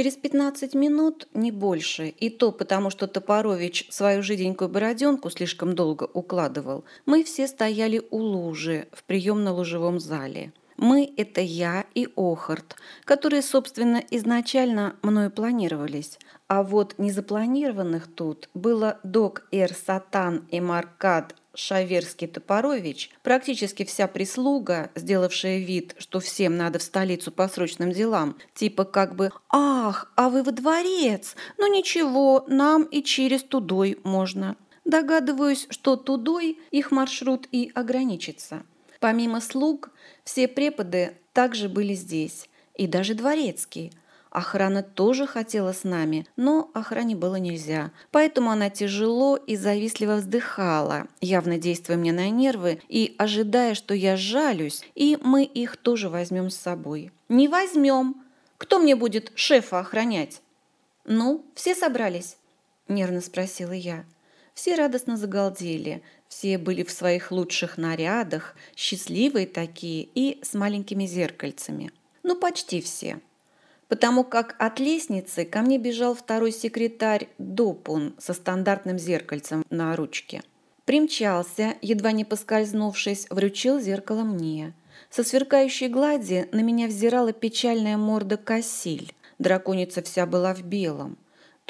Через 15 минут, не больше, и то потому, что Топорович свою жиденькую бороденку слишком долго укладывал, мы все стояли у лужи в приемно-лужевом зале. Мы – это я и Охарт, которые, собственно, изначально мною планировались. А вот незапланированных тут было док Эр Сатан и Маркад Шаверский Топорович, практически вся прислуга, сделавшая вид, что всем надо в столицу по срочным делам, типа как бы «Ах, а вы во дворец! Ну ничего, нам и через Тудой можно». Догадываюсь, что Тудой их маршрут и ограничится. Помимо слуг, все преподы также были здесь, и даже дворецкий. Охрана тоже хотела с нами, но охране было нельзя. Поэтому она тяжело и завистливо вздыхала, явно действуя мне на нервы и ожидая, что я жалюсь, и мы их тоже возьмем с собой. «Не возьмем! Кто мне будет шефа охранять?» «Ну, все собрались?» – нервно спросила я. Все радостно загалдели, все были в своих лучших нарядах, счастливые такие и с маленькими зеркальцами. Ну, почти все. Потому как от лестницы ко мне бежал второй секретарь Допун со стандартным зеркальцем на ручке. Примчался, едва не поскользнувшись, вручил зеркало мне. Со сверкающей глади на меня взирала печальная морда Кассиль. Драконица вся была в белом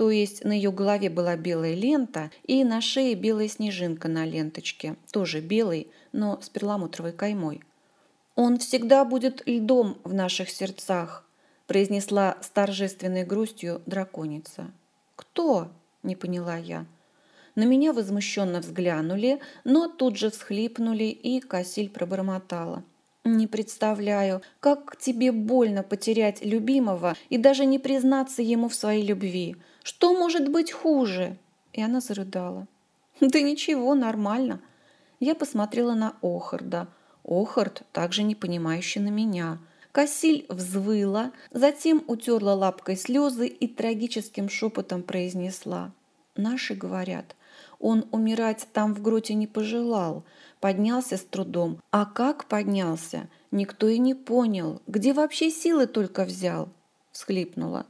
то есть на ее голове была белая лента и на шее белая снежинка на ленточке, тоже белой, но с перламутровой каймой. «Он всегда будет льдом в наших сердцах», произнесла с торжественной грустью драконица. «Кто?» – не поняла я. На меня возмущенно взглянули, но тут же всхлипнули, и Касиль пробормотала. «Не представляю, как тебе больно потерять любимого и даже не признаться ему в своей любви. Что может быть хуже?» И она зарыдала. «Да ничего, нормально». Я посмотрела на Охарда. Охард также не понимающий на меня. Кассиль взвыла, затем утерла лапкой слезы и трагическим шепотом произнесла. «Наши говорят, он умирать там в гроте не пожелал, поднялся с трудом. А как поднялся, никто и не понял. Где вообще силы только взял?» Всхлипнула.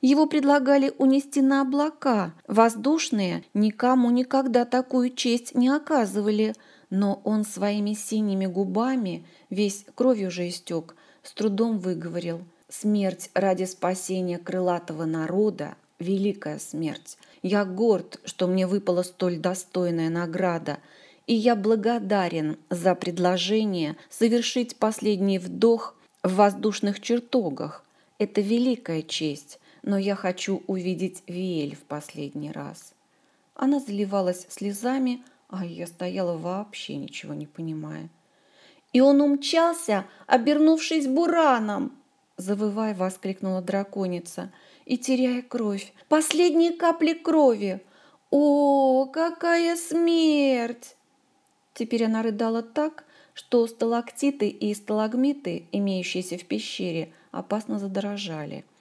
Его предлагали унести на облака. Воздушные никому никогда такую честь не оказывали. Но он своими синими губами, весь кровью уже истек, с трудом выговорил. Смерть ради спасения крылатого народа – великая смерть. Я горд, что мне выпала столь достойная награда, и я благодарен за предложение совершить последний вдох в воздушных чертогах. Это великая честь, но я хочу увидеть Виэль в последний раз. Она заливалась слезами, а я стояла вообще ничего не понимая. И он умчался, обернувшись бураном, завывая, воскликнула драконица и теряя кровь. Последние капли крови. О, какая смерть! Теперь она рыдала так, что сталактиты и сталагмиты, имеющиеся в пещере, опасно задорожали –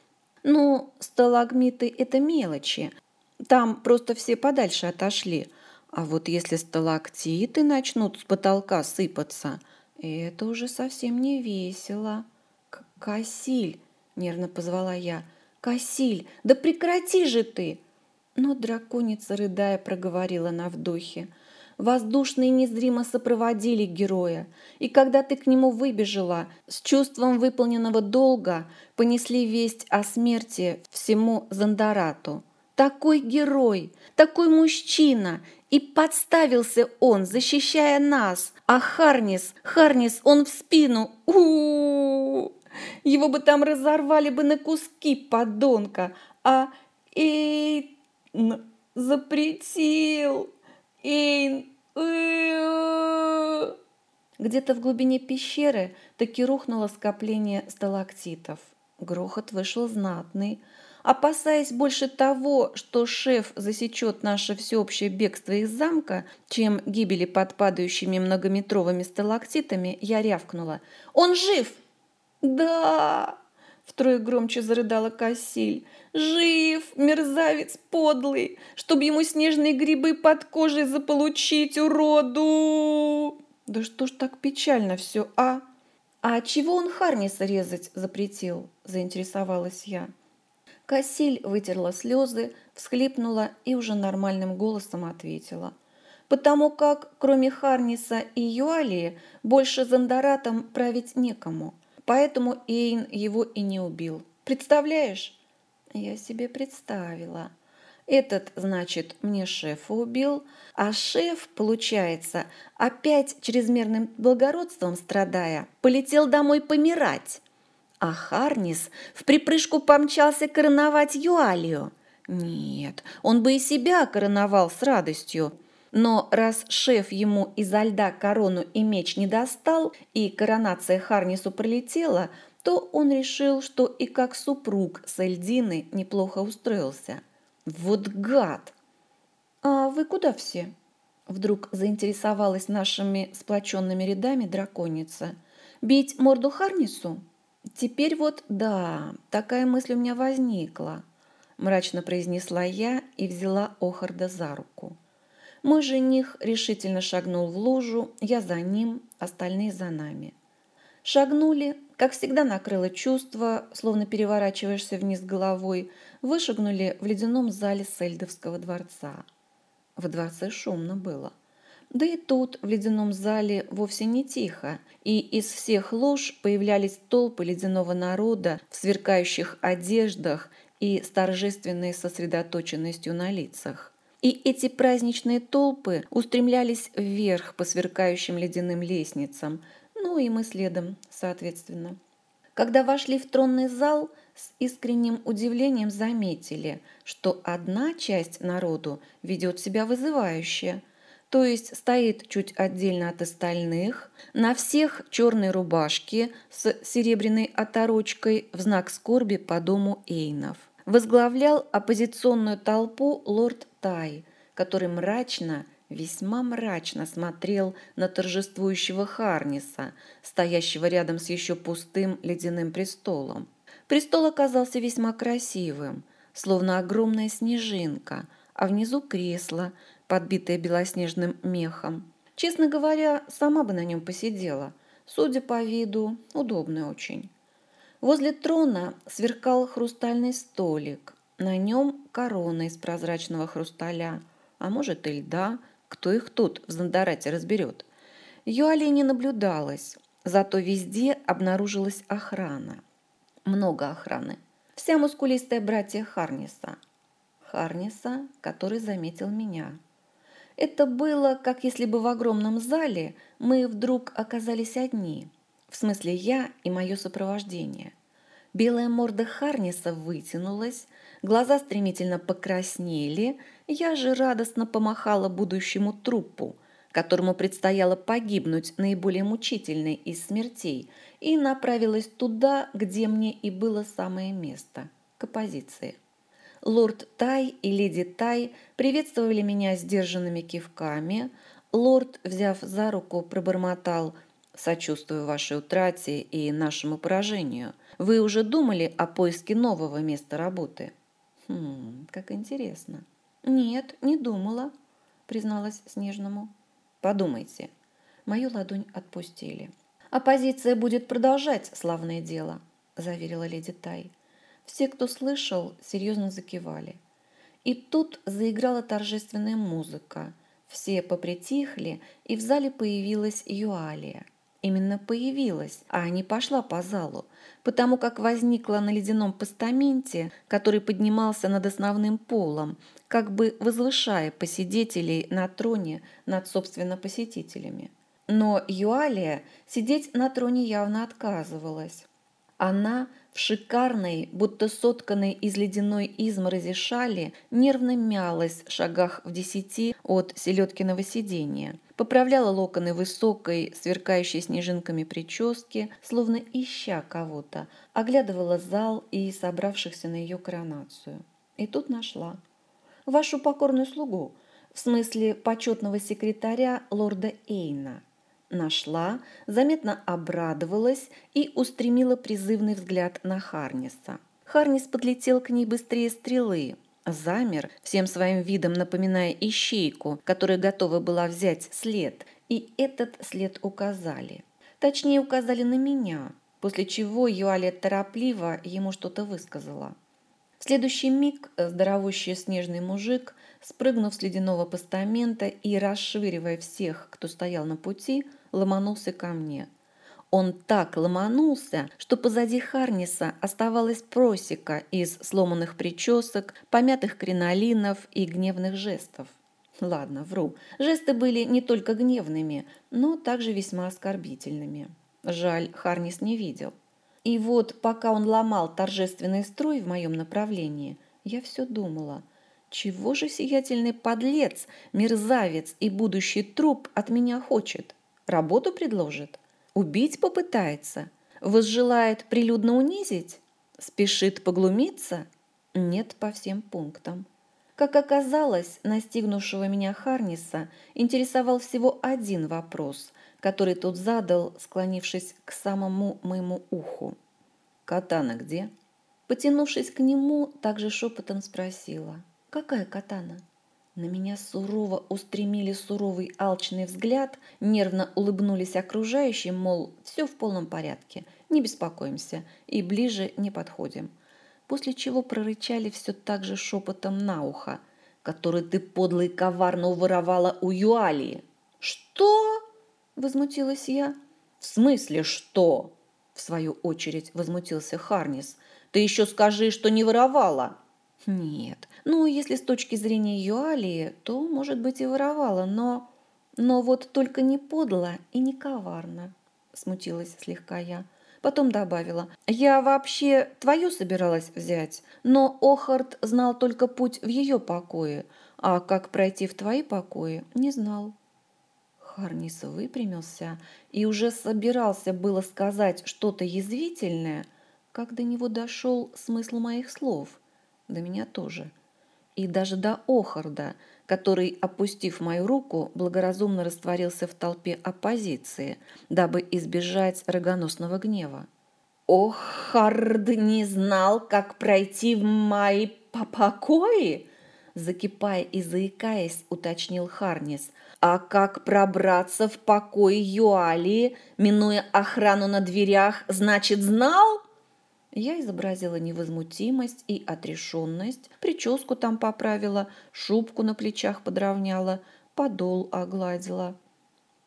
ну, сталагмиты – это мелочи. Там просто все подальше отошли. А вот если сталактиты начнут с потолка сыпаться, это уже совсем не весело. «Кассиль!» – нервно позвала я. «Кассиль, да прекрати же ты!» Но драконица, рыдая, проговорила на вдохе – Воздушные незримо сопроводили героя, и когда ты к нему выбежала, с чувством выполненного долга понесли весть о смерти всему Зандарату. Такой герой, такой мужчина, и подставился он, защищая нас. А Харнис, Харнис, он в спину. У, -у, -у, -у. Его бы там разорвали бы на куски, подонка. А Эй запретил. Эйн, где-то в глубине пещеры таки рухнуло скопление сталактитов. Грохот вышел знатный. Опасаясь больше того, что шеф засечет наше всеобщее бегство из замка, чем гибели под падающими многометровыми сталактитами, я рявкнула. «Он жив!» «Да!» Втрое громче зарыдала Кассиль. «Жив, мерзавец подлый, чтоб ему снежные грибы под кожей заполучить, уроду!» «Да что ж так печально все, а?» «А чего он Харниса резать запретил?» – заинтересовалась я. Кассиль вытерла слезы, всхлипнула и уже нормальным голосом ответила. «Потому как, кроме Харниса и Юалии, больше Зандаратом править некому. Поэтому Эйн его и не убил. Представляешь?» Я себе представила. Этот, значит, мне шефа убил, а шеф, получается, опять чрезмерным благородством страдая, полетел домой помирать. А Харнис в припрыжку помчался короновать Юалию. Нет, он бы и себя короновал с радостью. Но раз шеф ему изо льда корону и меч не достал, и коронация Харнису пролетела, то он решил, что и как супруг с Эльдины неплохо устроился – вот гад! А вы куда все? Вдруг заинтересовалась нашими сплоченными рядами драконица. Бить морду Харнису? Теперь вот да, такая мысль у меня возникла, мрачно произнесла я и взяла Охарда за руку. Мой жених решительно шагнул в лужу, я за ним, остальные за нами. Шагнули, как всегда накрыло чувство, словно переворачиваешься вниз головой, вышагнули в ледяном зале Сельдовского дворца. В дворце шумно было. Да и тут, в ледяном зале, вовсе не тихо, и из всех лож появлялись толпы ледяного народа в сверкающих одеждах и с торжественной сосредоточенностью на лицах. И эти праздничные толпы устремлялись вверх по сверкающим ледяным лестницам, ну и мы следом, соответственно. Когда вошли в тронный зал, с искренним удивлением заметили, что одна часть народу ведет себя вызывающе, то есть стоит чуть отдельно от остальных, на всех черные рубашки с серебряной оторочкой в знак скорби по дому Эйнов. Возглавлял оппозиционную толпу лорд Тай, который мрачно весьма мрачно смотрел на торжествующего Харниса, стоящего рядом с еще пустым ледяным престолом. Престол оказался весьма красивым, словно огромная снежинка, а внизу кресло, подбитое белоснежным мехом. Честно говоря, сама бы на нем посидела. Судя по виду, удобный очень. Возле трона сверкал хрустальный столик. На нем корона из прозрачного хрусталя, а может и льда – кто их тут в Зандарате разберет? Юали не наблюдалось, зато везде обнаружилась охрана. Много охраны. Вся мускулистая братья Харниса. Харниса, который заметил меня. Это было, как если бы в огромном зале мы вдруг оказались одни. В смысле я и мое сопровождение. Белая морда Харниса вытянулась, глаза стремительно покраснели, я же радостно помахала будущему трупу, которому предстояло погибнуть наиболее мучительной из смертей, и направилась туда, где мне и было самое место – к оппозиции. Лорд Тай и леди Тай приветствовали меня сдержанными кивками. Лорд, взяв за руку, пробормотал «Сочувствую вашей утрате и нашему поражению. Вы уже думали о поиске нового места работы?» «Хм, как интересно». «Нет, не думала», — призналась Снежному. «Подумайте». Мою ладонь отпустили. «Оппозиция будет продолжать славное дело», — заверила леди Тай. Все, кто слышал, серьезно закивали. И тут заиграла торжественная музыка. Все попритихли, и в зале появилась Юалия. Именно появилась, а не пошла по залу, потому как возникла на ледяном постаменте, который поднимался над основным полом, как бы возвышая посетителей на троне над, собственно, посетителями. Но Юалия сидеть на троне явно отказывалась. Она в шикарной, будто сотканной из ледяной изморози шали, нервно мялась в шагах в десяти от селедкиного сидения. Поправляла локоны высокой, сверкающей снежинками прически, словно ища кого-то, оглядывала зал и собравшихся на ее коронацию. И тут нашла вашу покорную слугу, в смысле почетного секретаря лорда Эйна. Нашла, заметно обрадовалась и устремила призывный взгляд на Харниса. Харнис подлетел к ней быстрее стрелы, замер, всем своим видом напоминая ищейку, которая готова была взять след, и этот след указали. Точнее, указали на меня, после чего Юалия торопливо ему что-то высказала. В следующий миг здоровущий снежный мужик, спрыгнув с ледяного постамента и расшвыривая всех, кто стоял на пути, ломанулся ко мне. Он так ломанулся, что позади Харниса оставалась просека из сломанных причесок, помятых кринолинов и гневных жестов. Ладно, вру. Жесты были не только гневными, но также весьма оскорбительными. Жаль, Харнис не видел. И вот, пока он ломал торжественный строй в моем направлении, я все думала, чего же сиятельный подлец, мерзавец и будущий труп от меня хочет? Работу предложит? Убить попытается? Возжелает прилюдно унизить? Спешит поглумиться? Нет по всем пунктам. Как оказалось, настигнувшего меня Харниса интересовал всего один вопрос, который тот задал, склонившись к самому моему уху. «Катана где?» Потянувшись к нему, также шепотом спросила. «Какая катана?» На меня сурово устремили суровый алчный взгляд, нервно улыбнулись окружающим, мол, все в полном порядке, не беспокоимся и ближе не подходим после чего прорычали все так же шепотом на ухо, который ты подло и коварно уворовала у Юалии. «Что?» – возмутилась я. «В смысле что?» – в свою очередь возмутился Харнис. «Ты еще скажи, что не воровала!» «Нет, ну, если с точки зрения Юалии, то, может быть, и воровала, но... Но вот только не подло и не коварно», – смутилась слегка я. Потом добавила, «Я вообще твою собиралась взять, но Охард знал только путь в ее покое, а как пройти в твои покои, не знал». Харнис выпрямился и уже собирался было сказать что-то язвительное, как до него дошел смысл моих слов. До меня тоже. И даже до Охарда, который, опустив мою руку, благоразумно растворился в толпе оппозиции, дабы избежать рогоносного гнева. «Охард не знал, как пройти в мои покои?» Закипая и заикаясь, уточнил Харнис. «А как пробраться в покой Юалии, минуя охрану на дверях, значит, знал?» Я изобразила невозмутимость и отрешенность, прическу там поправила, шубку на плечах подровняла, подол огладила.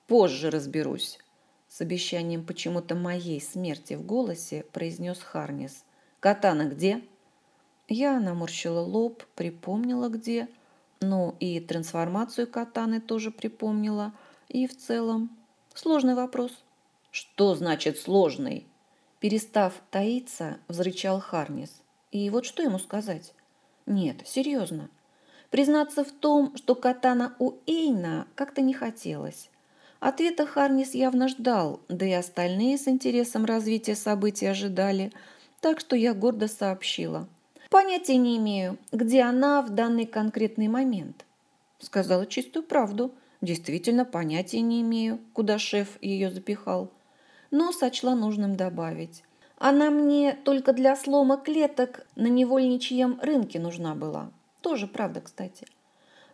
«Позже разберусь», — с обещанием почему-то моей смерти в голосе произнес Харнис. «Катана где?» Я наморщила лоб, припомнила где, ну и трансформацию катаны тоже припомнила, и в целом сложный вопрос. «Что значит сложный?» Перестав таиться, взрычал Харнис. И вот что ему сказать? Нет, серьезно. Признаться в том, что катана у Эйна как-то не хотелось. Ответа Харнис явно ждал, да и остальные с интересом развития событий ожидали, так что я гордо сообщила. «Понятия не имею, где она в данный конкретный момент». Сказала чистую правду. Действительно, понятия не имею, куда шеф ее запихал но сочла нужным добавить. Она мне только для слома клеток на невольничьем рынке нужна была. Тоже правда, кстати.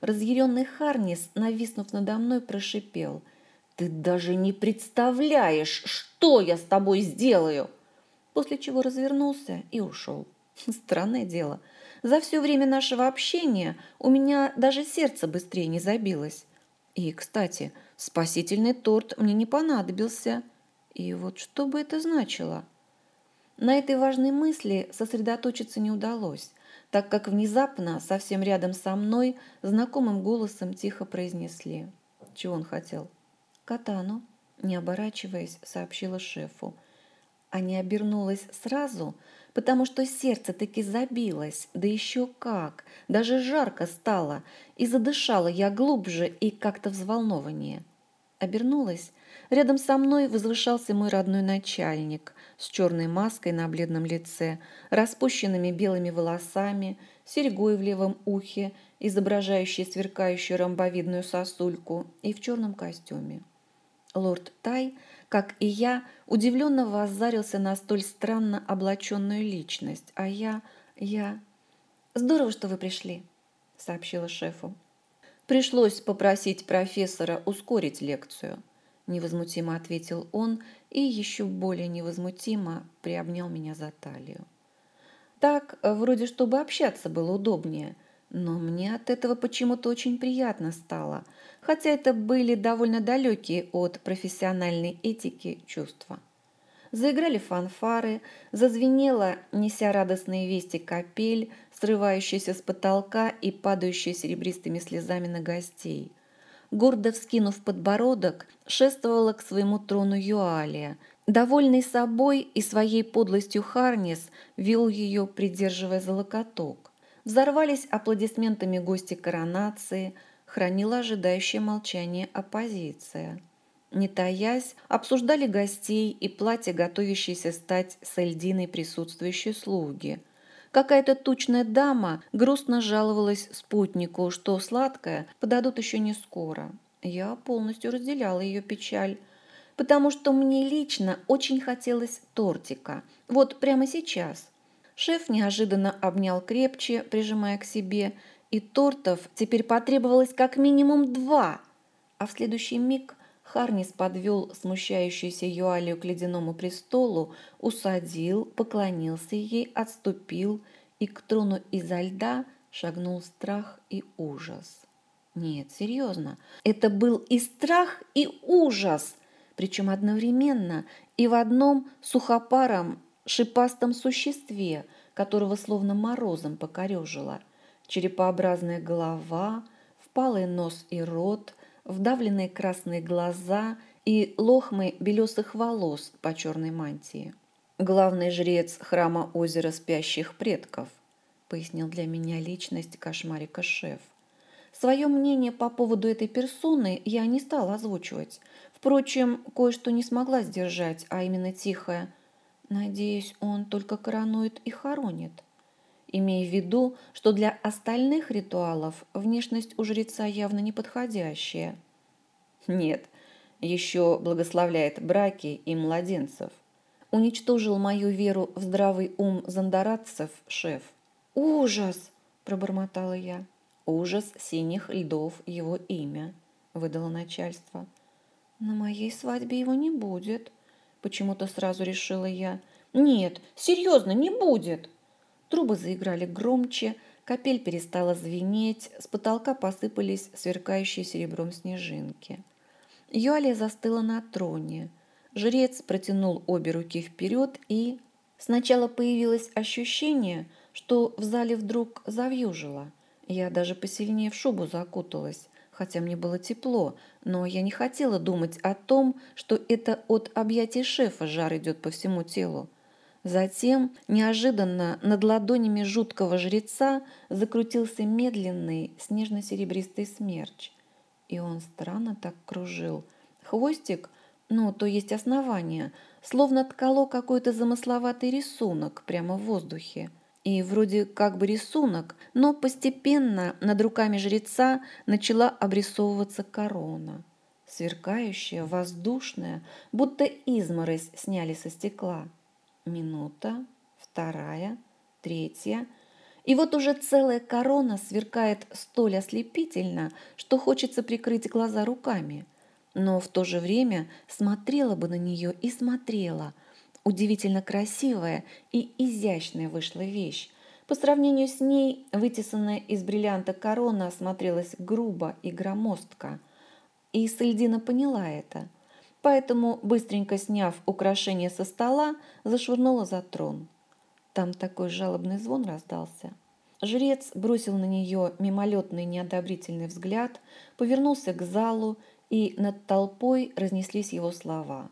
Разъяренный Харнис, нависнув надо мной, прошипел. «Ты даже не представляешь, что я с тобой сделаю!» После чего развернулся и ушел. Странное дело. За все время нашего общения у меня даже сердце быстрее не забилось. И, кстати, спасительный торт мне не понадобился. И вот что бы это значило? На этой важной мысли сосредоточиться не удалось, так как внезапно, совсем рядом со мной, знакомым голосом тихо произнесли. Чего он хотел? «Катану», не оборачиваясь, сообщила шефу. А не обернулась сразу, потому что сердце таки забилось, да еще как, даже жарко стало, и задышала я глубже и как-то взволнованнее. Обернулась Рядом со мной возвышался мой родной начальник с черной маской на бледном лице, распущенными белыми волосами, серьгой в левом ухе, изображающей сверкающую ромбовидную сосульку, и в черном костюме. Лорд Тай, как и я, удивленно воззарился на столь странно облаченную личность, а я... я... «Здорово, что вы пришли», — сообщила шефу. Пришлось попросить профессора ускорить лекцию — невозмутимо ответил он и еще более невозмутимо приобнял меня за талию. Так, вроде чтобы общаться было удобнее. Но мне от этого почему-то очень приятно стало, хотя это были довольно далекие от профессиональной этики чувства. Заиграли фанфары, зазвенела, неся радостные вести капель, срывающаяся с потолка и падающая серебристыми слезами на гостей. Гордо вскинув подбородок, шествовала к своему трону Юалия. Довольный собой и своей подлостью Харнис вел ее, придерживая за локоток. Взорвались аплодисментами гости коронации, хранила ожидающее молчание оппозиция не таясь, обсуждали гостей и платье, готовящееся стать с Эльдиной присутствующей слуги. Какая-то тучная дама грустно жаловалась спутнику, что сладкое подадут еще не скоро. Я полностью разделяла ее печаль, потому что мне лично очень хотелось тортика. Вот прямо сейчас. Шеф неожиданно обнял крепче, прижимая к себе, и тортов теперь потребовалось как минимум два. А в следующий миг Харнис подвел смущающуюся Юалию к ледяному престолу, усадил, поклонился ей, отступил, и к трону изо льда шагнул страх и ужас. Нет, серьезно, это был и страх, и ужас, причем одновременно и в одном сухопаром шипастом существе, которого словно морозом покорежило. Черепообразная голова, впалый нос и рот – вдавленные красные глаза и лохмы белесых волос по черной мантии. «Главный жрец храма озера спящих предков», пояснил для меня личность кошмарика шеф. Свое мнение по поводу этой персоны я не стала озвучивать. Впрочем, кое-что не смогла сдержать, а именно тихое. Надеюсь, он только коронует и хоронит имея в виду, что для остальных ритуалов внешность у жреца явно неподходящая. Нет, еще благословляет браки и младенцев. Уничтожил мою веру в здравый ум зандаратцев шеф. «Ужас!» – пробормотала я. «Ужас синих льдов его имя», – выдало начальство. «На моей свадьбе его не будет», – почему-то сразу решила я. «Нет, серьезно, не будет!» Трубы заиграли громче, капель перестала звенеть, с потолка посыпались сверкающие серебром снежинки. Юалия застыла на троне. Жрец протянул обе руки вперед и... Сначала появилось ощущение, что в зале вдруг завьюжило. Я даже посильнее в шубу закуталась, хотя мне было тепло, но я не хотела думать о том, что это от объятий шефа жар идет по всему телу. Затем неожиданно над ладонями жуткого жреца закрутился медленный снежно-серебристый смерч. И он странно так кружил. Хвостик, ну, то есть основание, словно ткало какой-то замысловатый рисунок прямо в воздухе. И вроде как бы рисунок, но постепенно над руками жреца начала обрисовываться корона. Сверкающая, воздушная, будто изморозь сняли со стекла минута, вторая, третья. И вот уже целая корона сверкает столь ослепительно, что хочется прикрыть глаза руками. Но в то же время смотрела бы на нее и смотрела. Удивительно красивая и изящная вышла вещь. По сравнению с ней, вытесанная из бриллианта корона смотрелась грубо и громоздко. И Сальдина поняла это – поэтому, быстренько сняв украшение со стола, зашвырнула за трон. Там такой жалобный звон раздался. Жрец бросил на нее мимолетный неодобрительный взгляд, повернулся к залу, и над толпой разнеслись его слова.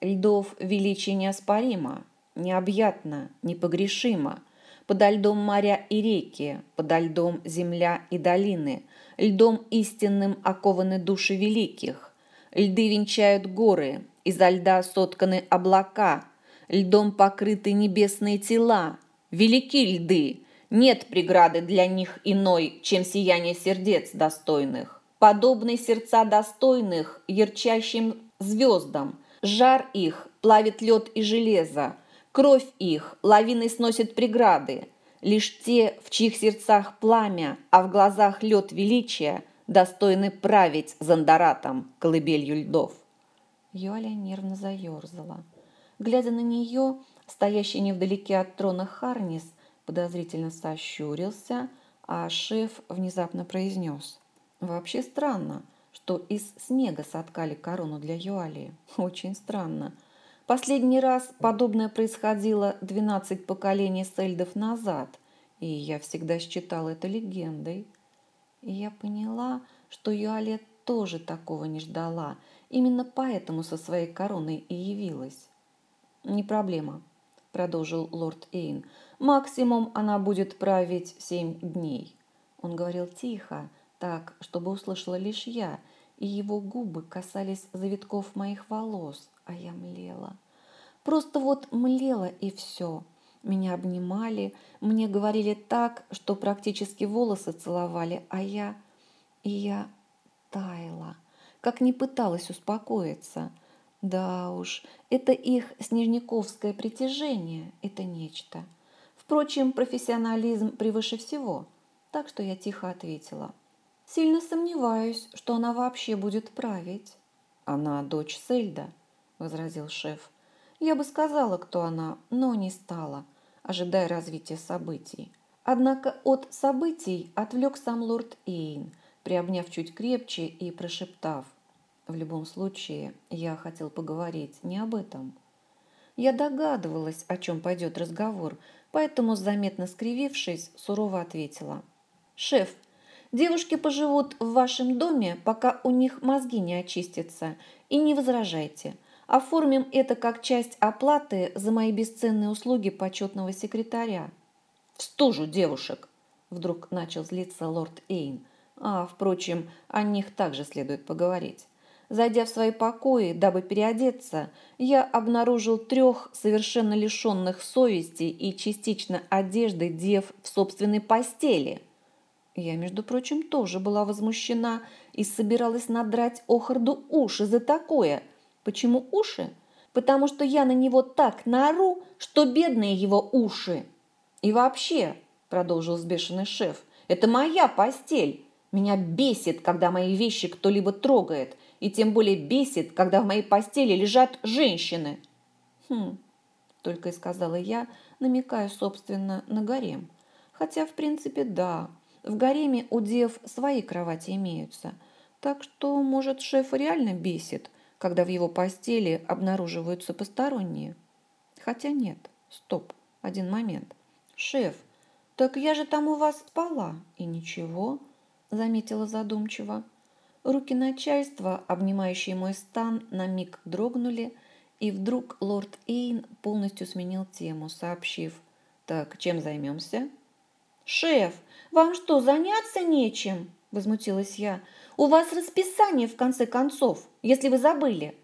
«Льдов величие неоспоримо, необъятно, непогрешимо. Подо льдом моря и реки, подо льдом земля и долины, льдом истинным окованы души великих, Льды венчают горы, изо льда сотканы облака, льдом покрыты небесные тела. Велики льды, нет преграды для них иной, чем сияние сердец достойных. Подобны сердца достойных ярчайшим звездам, жар их плавит лед и железо, кровь их лавиной сносит преграды. Лишь те, в чьих сердцах пламя, а в глазах лед величия – достойны править Зандаратом, колыбелью льдов. Юаля нервно заерзала. Глядя на нее, Стоящий невдалеке от трона Харнис подозрительно сощурился, а шеф внезапно произнес. «Вообще странно, что из снега соткали корону для Юалии. Очень странно. Последний раз подобное происходило 12 поколений сельдов назад, и я всегда считала это легендой. И я поняла, что Юалия тоже такого не ждала, именно поэтому со своей короной и явилась. «Не проблема», – продолжил лорд Эйн. «Максимум она будет править семь дней». Он говорил тихо, так, чтобы услышала лишь я, и его губы касались завитков моих волос, а я млела. Просто вот млела и все. Меня обнимали, мне говорили так, что практически волосы целовали, а я... И я таяла, как не пыталась успокоиться. Да уж, это их снежниковское притяжение, это нечто. Впрочем, профессионализм превыше всего, так что я тихо ответила. Сильно сомневаюсь, что она вообще будет править. Она дочь Сельда, возразил шеф. Я бы сказала, кто она, но не стала, ожидая развития событий. Однако от событий отвлек сам лорд Эйн, приобняв чуть крепче и прошептав. В любом случае, я хотел поговорить не об этом. Я догадывалась, о чем пойдет разговор, поэтому, заметно скривившись, сурово ответила. «Шеф, девушки поживут в вашем доме, пока у них мозги не очистятся, и не возражайте. Оформим это как часть оплаты за мои бесценные услуги почетного секретаря. В стужу девушек, вдруг начал злиться лорд Эйн. А, впрочем, о них также следует поговорить. Зайдя в свои покои, дабы переодеться, я обнаружил трех совершенно лишенных совести и частично одежды дев в собственной постели. Я, между прочим, тоже была возмущена и собиралась надрать Охарду уши за такое – Почему уши? Потому что я на него так наору, что бедные его уши. И вообще, продолжил сбешенный шеф, это моя постель. Меня бесит, когда мои вещи кто-либо трогает, и тем более бесит, когда в моей постели лежат женщины. Хм, только и сказала я, намекая, собственно, на гарем. Хотя, в принципе, да, в гареме у дев свои кровати имеются. Так что, может, шеф реально бесит – когда в его постели обнаруживаются посторонние. Хотя нет, стоп, один момент. «Шеф, так я же там у вас спала». «И ничего», – заметила задумчиво. Руки начальства, обнимающие мой стан, на миг дрогнули, и вдруг лорд Эйн полностью сменил тему, сообщив «Так, чем займемся?» «Шеф, вам что, заняться нечем?» – возмутилась я. У вас расписание, в конце концов, если вы забыли».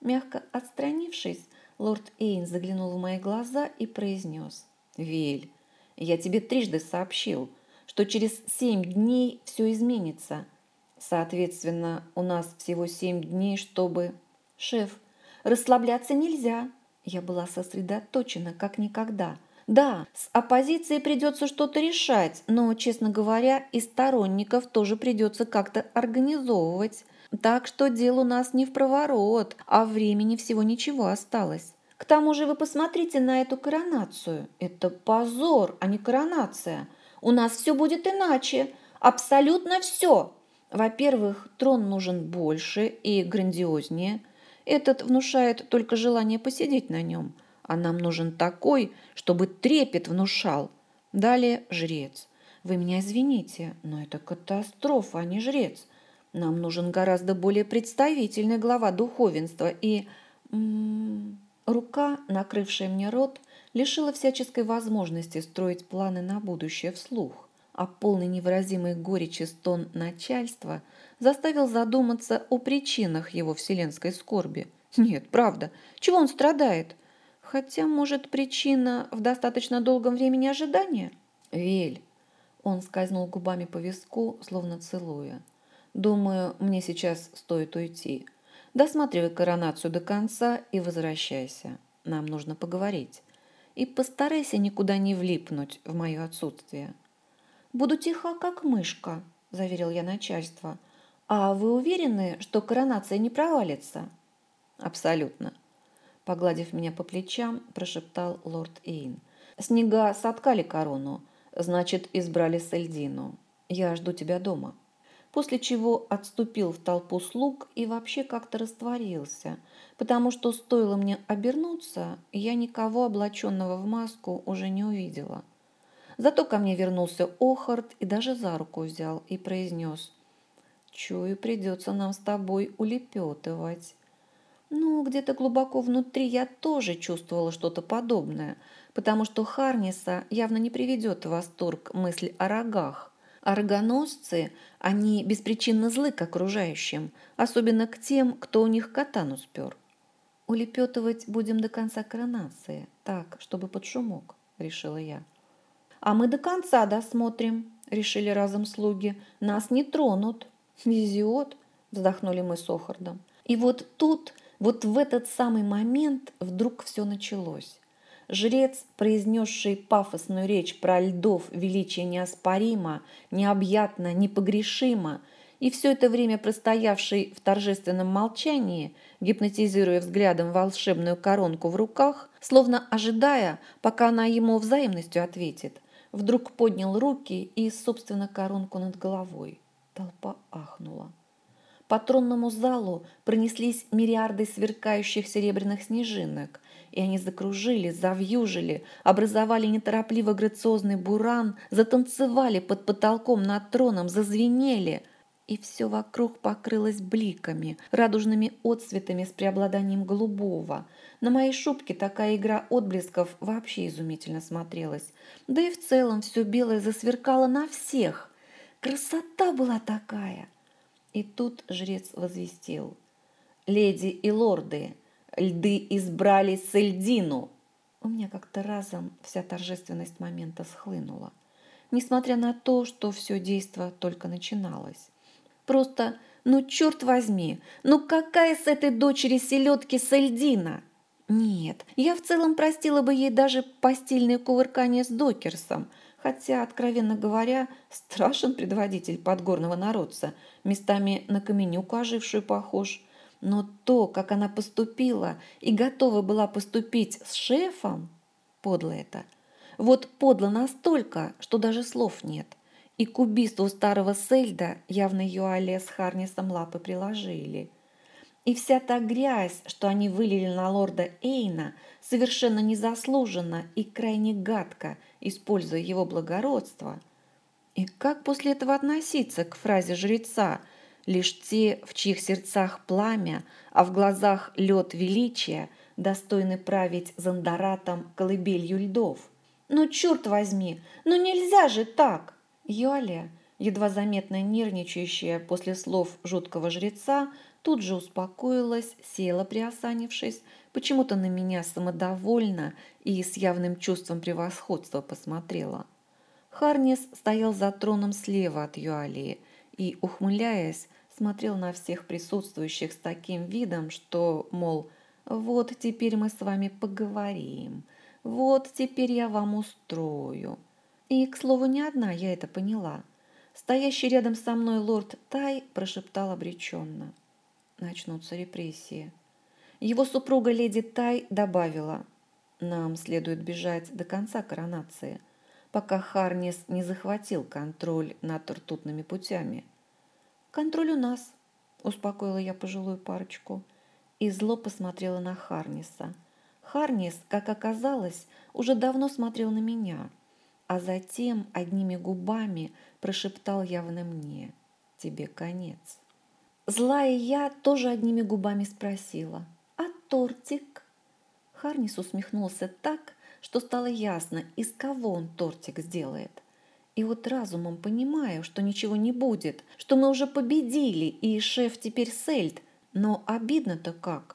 Мягко отстранившись, лорд Эйн заглянул в мои глаза и произнес. «Вель, я тебе трижды сообщил, что через семь дней все изменится. Соответственно, у нас всего семь дней, чтобы...» «Шеф, расслабляться нельзя». Я была сосредоточена, как никогда – да, с оппозицией придется что-то решать, но, честно говоря, и сторонников тоже придется как-то организовывать. Так что дело у нас не в проворот, а времени всего ничего осталось. К тому же вы посмотрите на эту коронацию. Это позор, а не коронация. У нас все будет иначе. Абсолютно все. Во-первых, трон нужен больше и грандиознее. Этот внушает только желание посидеть на нем – а нам нужен такой, чтобы трепет внушал. Далее жрец. Вы меня извините, но это катастрофа, а не жрец. Нам нужен гораздо более представительный глава духовенства и... М -м, рука, накрывшая мне рот, лишила всяческой возможности строить планы на будущее вслух, а полный невыразимой горечи стон начальства заставил задуматься о причинах его вселенской скорби. Нет, правда, чего он страдает? Хотя, может, причина в достаточно долгом времени ожидания? Вель. Он скользнул губами по виску, словно целуя. Думаю, мне сейчас стоит уйти. Досматривай коронацию до конца и возвращайся. Нам нужно поговорить. И постарайся никуда не влипнуть в мое отсутствие. Буду тиха, как мышка, заверил я начальство. А вы уверены, что коронация не провалится? Абсолютно. Погладив меня по плечам, прошептал лорд Эйн. Снега соткали корону, значит, избрали Сельдину. Я жду тебя дома. После чего отступил в толпу слуг и вообще как-то растворился, потому что стоило мне обернуться, я никого облаченного в маску уже не увидела. Зато ко мне вернулся Охард и даже за руку взял и произнес «Чую, придется нам с тобой улепетывать». Ну, где-то глубоко внутри я тоже чувствовала что-то подобное, потому что Харниса явно не приведет в восторг мысль о рогах. А рогоносцы, они беспричинно злы к окружающим, особенно к тем, кто у них катану спер. «Улепетывать будем до конца коронации, так, чтобы под шумок», — решила я. «А мы до конца досмотрим», — решили разом слуги. «Нас не тронут». «Везет», — вздохнули мы с Охардом. И вот тут вот в этот самый момент вдруг все началось. Жрец, произнесший пафосную речь про льдов величие неоспоримо, необъятно, непогрешимо, и все это время простоявший в торжественном молчании, гипнотизируя взглядом волшебную коронку в руках, словно ожидая, пока она ему взаимностью ответит, вдруг поднял руки и, собственно, коронку над головой. Толпа ахнула. По тронному залу пронеслись мириарды сверкающих серебряных снежинок, и они закружили, завьюжили, образовали неторопливо грациозный буран, затанцевали под потолком над троном, зазвенели, и все вокруг покрылось бликами, радужными отцветами с преобладанием голубого. На моей шубке такая игра отблесков вообще изумительно смотрелась. Да и в целом все белое засверкало на всех. Красота была такая! И тут жрец возвестил. «Леди и лорды, льды избрали Сельдину!» У меня как-то разом вся торжественность момента схлынула, несмотря на то, что все действо только начиналось. Просто, ну черт возьми, ну какая с этой дочери селедки Сельдина? Нет, я в целом простила бы ей даже постельное кувыркание с докерсом – хотя, откровенно говоря, страшен предводитель подгорного народца, местами на каменюку ожившую похож. Но то, как она поступила и готова была поступить с шефом, подло это. Вот подло настолько, что даже слов нет. И к убийству старого Сельда явно Юалия с Харнисом лапы приложили. И вся та грязь, что они вылили на лорда Эйна, совершенно незаслуженно и крайне гадко, используя его благородство. И как после этого относиться к фразе жреца «Лишь те, в чьих сердцах пламя, а в глазах лед величия, достойны править зандаратом колыбелью льдов». «Ну, черт возьми, ну нельзя же так!» Юалия, едва заметно нервничающая после слов жуткого жреца, тут же успокоилась, села приосанившись, почему-то на меня самодовольно и с явным чувством превосходства посмотрела. Харнес стоял за троном слева от Юалии и, ухмыляясь, смотрел на всех присутствующих с таким видом, что, мол, вот теперь мы с вами поговорим, вот теперь я вам устрою. И, к слову, не одна я это поняла. Стоящий рядом со мной лорд Тай прошептал обреченно – начнутся репрессии. Его супруга леди Тай добавила, нам следует бежать до конца коронации, пока Харнис не захватил контроль над ртутными путями. Контроль у нас, успокоила я пожилую парочку и зло посмотрела на Харниса. Харнис, как оказалось, уже давно смотрел на меня, а затем одними губами прошептал явно мне «Тебе конец». Злая я тоже одними губами спросила. «А тортик?» Харнис усмехнулся так, что стало ясно, из кого он тортик сделает. И вот разумом понимаю, что ничего не будет, что мы уже победили, и шеф теперь Сельд. Но обидно-то как.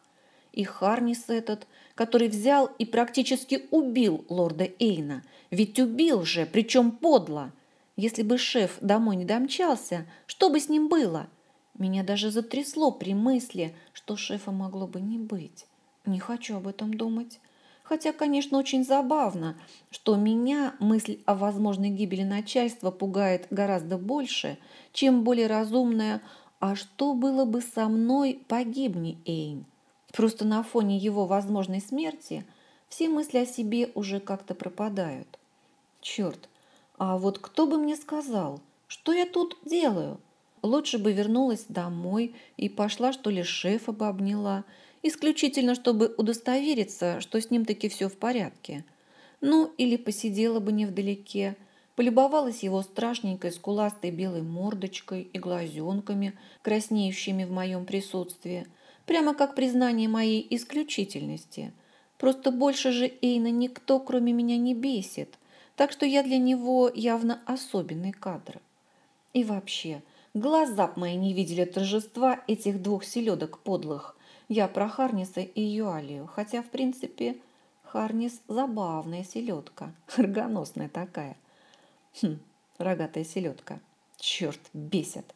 И Харнис этот, который взял и практически убил лорда Эйна. Ведь убил же, причем подло. Если бы шеф домой не домчался, что бы с ним было? — меня даже затрясло при мысли, что шефа могло бы не быть. Не хочу об этом думать. Хотя, конечно, очень забавно, что меня мысль о возможной гибели начальства пугает гораздо больше, чем более разумная «А что было бы со мной, погибни, Эйн?» Просто на фоне его возможной смерти все мысли о себе уже как-то пропадают. Черт, а вот кто бы мне сказал, что я тут делаю? Лучше бы вернулась домой и пошла, что ли, шефа бы обняла, исключительно чтобы удостовериться, что с ним таки все в порядке. Ну, или посидела бы невдалеке, полюбовалась его страшненькой скуластой белой мордочкой и глазенками, краснеющими в моем присутствии, прямо как признание моей исключительности. Просто больше же Эйна никто, кроме меня, не бесит, так что я для него явно особенный кадр. И вообще, глаза б мои не видели торжества этих двух селедок подлых. Я про Харниса и Юалию, хотя, в принципе, Харнис – забавная селедка, рогоносная такая. Хм, рогатая селедка. Черт, бесит.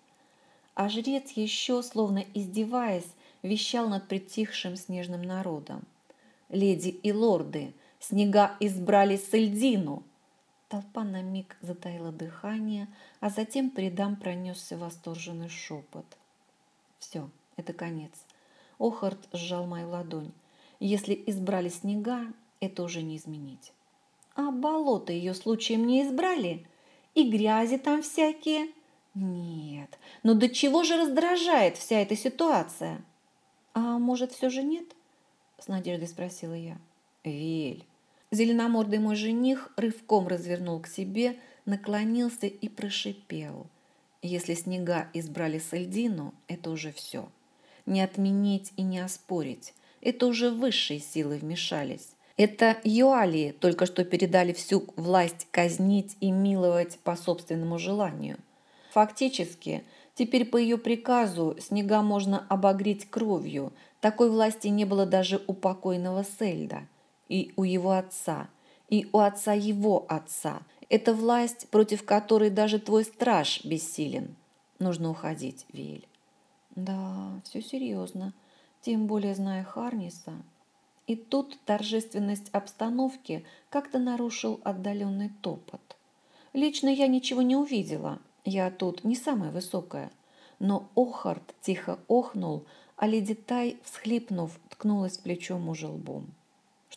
А жрец еще, словно издеваясь, вещал над притихшим снежным народом. «Леди и лорды, снега избрали Сельдину!» Толпа на миг затаила дыхание, а затем по рядам пронесся восторженный шепот. Все, это конец. Охард сжал мою ладонь. Если избрали снега, это уже не изменить. А болото ее случаем не избрали? И грязи там всякие? Нет. Но до чего же раздражает вся эта ситуация? А может, все же нет? С надеждой спросила я. Вель. Зеленомордый мой жених рывком развернул к себе, наклонился и прошипел. Если снега избрали Сальдину, это уже все. Не отменить и не оспорить. Это уже высшие силы вмешались. Это юалии только что передали всю власть казнить и миловать по собственному желанию. Фактически, теперь по ее приказу снега можно обогреть кровью. Такой власти не было даже у покойного Сельда и у его отца, и у отца его отца. Это власть, против которой даже твой страж бессилен. Нужно уходить, Виэль. Да, все серьезно. Тем более, зная Харниса, и тут торжественность обстановки как-то нарушил отдаленный топот. Лично я ничего не увидела, я тут не самая высокая. Но Охард тихо охнул, а леди Тай, всхлипнув, ткнулась плечом мужа лбом.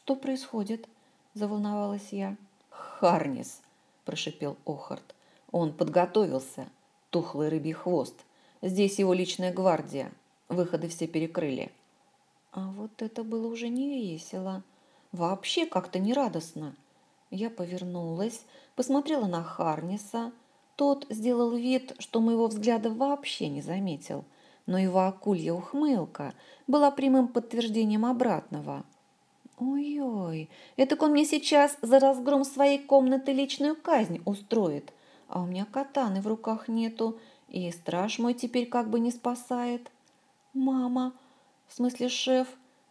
«Что происходит?» – заволновалась я. «Харнис!» – прошипел Охард. «Он подготовился. Тухлый рыбий хвост. Здесь его личная гвардия. Выходы все перекрыли. А вот это было уже не весело. Вообще как-то нерадостно. Я повернулась, посмотрела на Харниса. Тот сделал вид, что моего взгляда вообще не заметил. Но его акулья ухмылка была прямым подтверждением обратного. «Ой-ой, это он мне сейчас за разгром своей комнаты личную казнь устроит. А у меня катаны в руках нету, и страж мой теперь как бы не спасает. Мама, в смысле, шеф?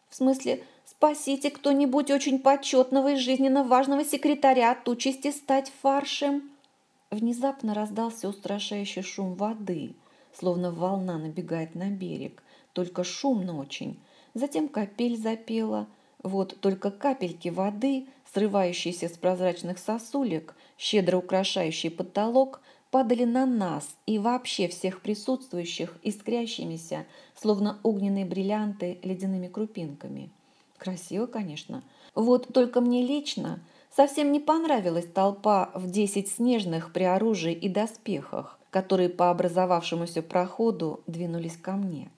В смысле, спасите кто-нибудь очень почетного и жизненно важного секретаря от участи стать фаршем? Внезапно раздался устрашающий шум воды, словно волна набегает на берег, только шумно очень. Затем капель запела. Вот только капельки воды, срывающиеся с прозрачных сосулек, щедро украшающие потолок, падали на нас и вообще всех присутствующих искрящимися, словно огненные бриллианты, ледяными крупинками. Красиво, конечно. Вот только мне лично совсем не понравилась толпа в десять снежных при оружии и доспехах, которые по образовавшемуся проходу двинулись ко мне.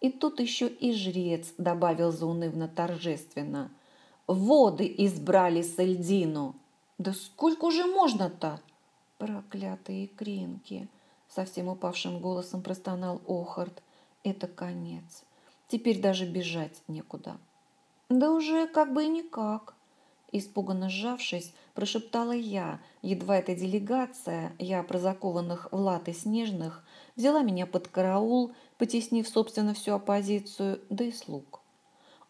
И тут еще и жрец добавил заунывно торжественно. «Воды избрали Сальдину!» «Да сколько уже можно-то?» Проклятые кринки! Совсем упавшим голосом простонал Охард. Это конец. Теперь даже бежать некуда. Да уже как бы и никак. Испуганно сжавшись, прошептала я, едва эта делегация, я про закованных в латы снежных, взяла меня под караул, потеснив, собственно, всю оппозицию, да и слуг.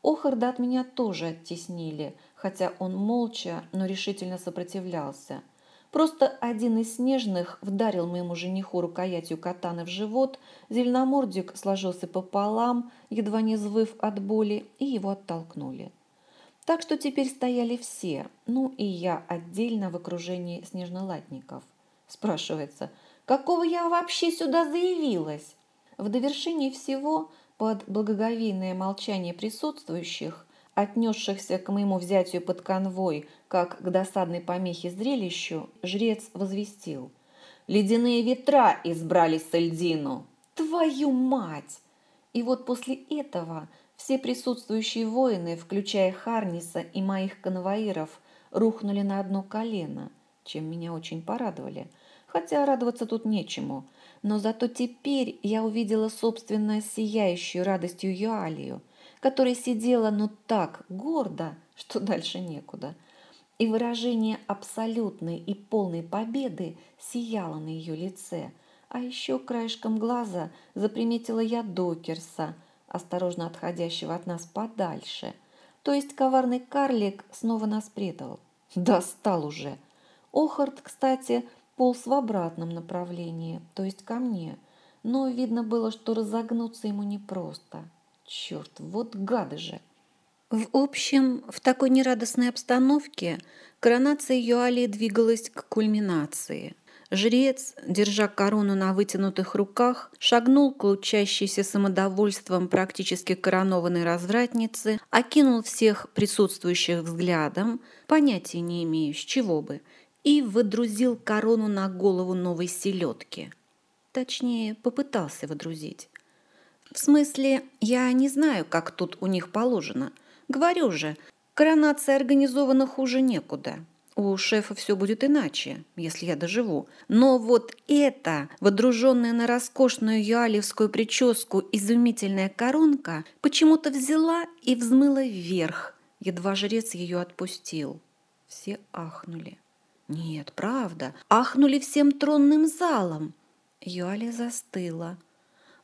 Охарда от меня тоже оттеснили, хотя он молча, но решительно сопротивлялся – Просто один из снежных вдарил моему жениху рукоятью катаны в живот, зеленомордик сложился пополам, едва не звыв от боли, и его оттолкнули. Так что теперь стояли все, ну и я отдельно в окружении снежнолатников. Спрашивается, какого я вообще сюда заявилась? В довершении всего Под благоговейное молчание присутствующих, отнесшихся к моему взятию под конвой, как к досадной помехе зрелищу, жрец возвестил. «Ледяные ветра избрали Сальдину! Твою мать!» И вот после этого все присутствующие воины, включая Харниса и моих конвоиров, рухнули на одно колено, чем меня очень порадовали. Хотя радоваться тут нечему. Но зато теперь я увидела собственно сияющую радостью Юалию, которая сидела ну так гордо, что дальше некуда. И выражение абсолютной и полной победы сияло на ее лице. А еще краешком глаза заприметила я Докерса, осторожно отходящего от нас подальше. То есть коварный карлик снова нас предал. Достал уже. Охард, кстати, полз в обратном направлении, то есть ко мне. Но видно было, что разогнуться ему непросто. Черт, вот гады же! В общем, в такой нерадостной обстановке коронация Юалии двигалась к кульминации. Жрец, держа корону на вытянутых руках, шагнул к лучащейся самодовольством практически коронованной развратнице, окинул всех присутствующих взглядом, понятия не имею, с чего бы, и выдрузил корону на голову новой селедки. Точнее, попытался выдрузить. В смысле, я не знаю, как тут у них положено. Говорю же, коронация организована хуже некуда. У шефа все будет иначе, если я доживу. Но вот эта, водруженная на роскошную юалевскую прическу изумительная коронка, почему-то взяла и взмыла вверх. Едва жрец ее отпустил. Все ахнули. Нет, правда, ахнули всем тронным залом. Юаля застыла.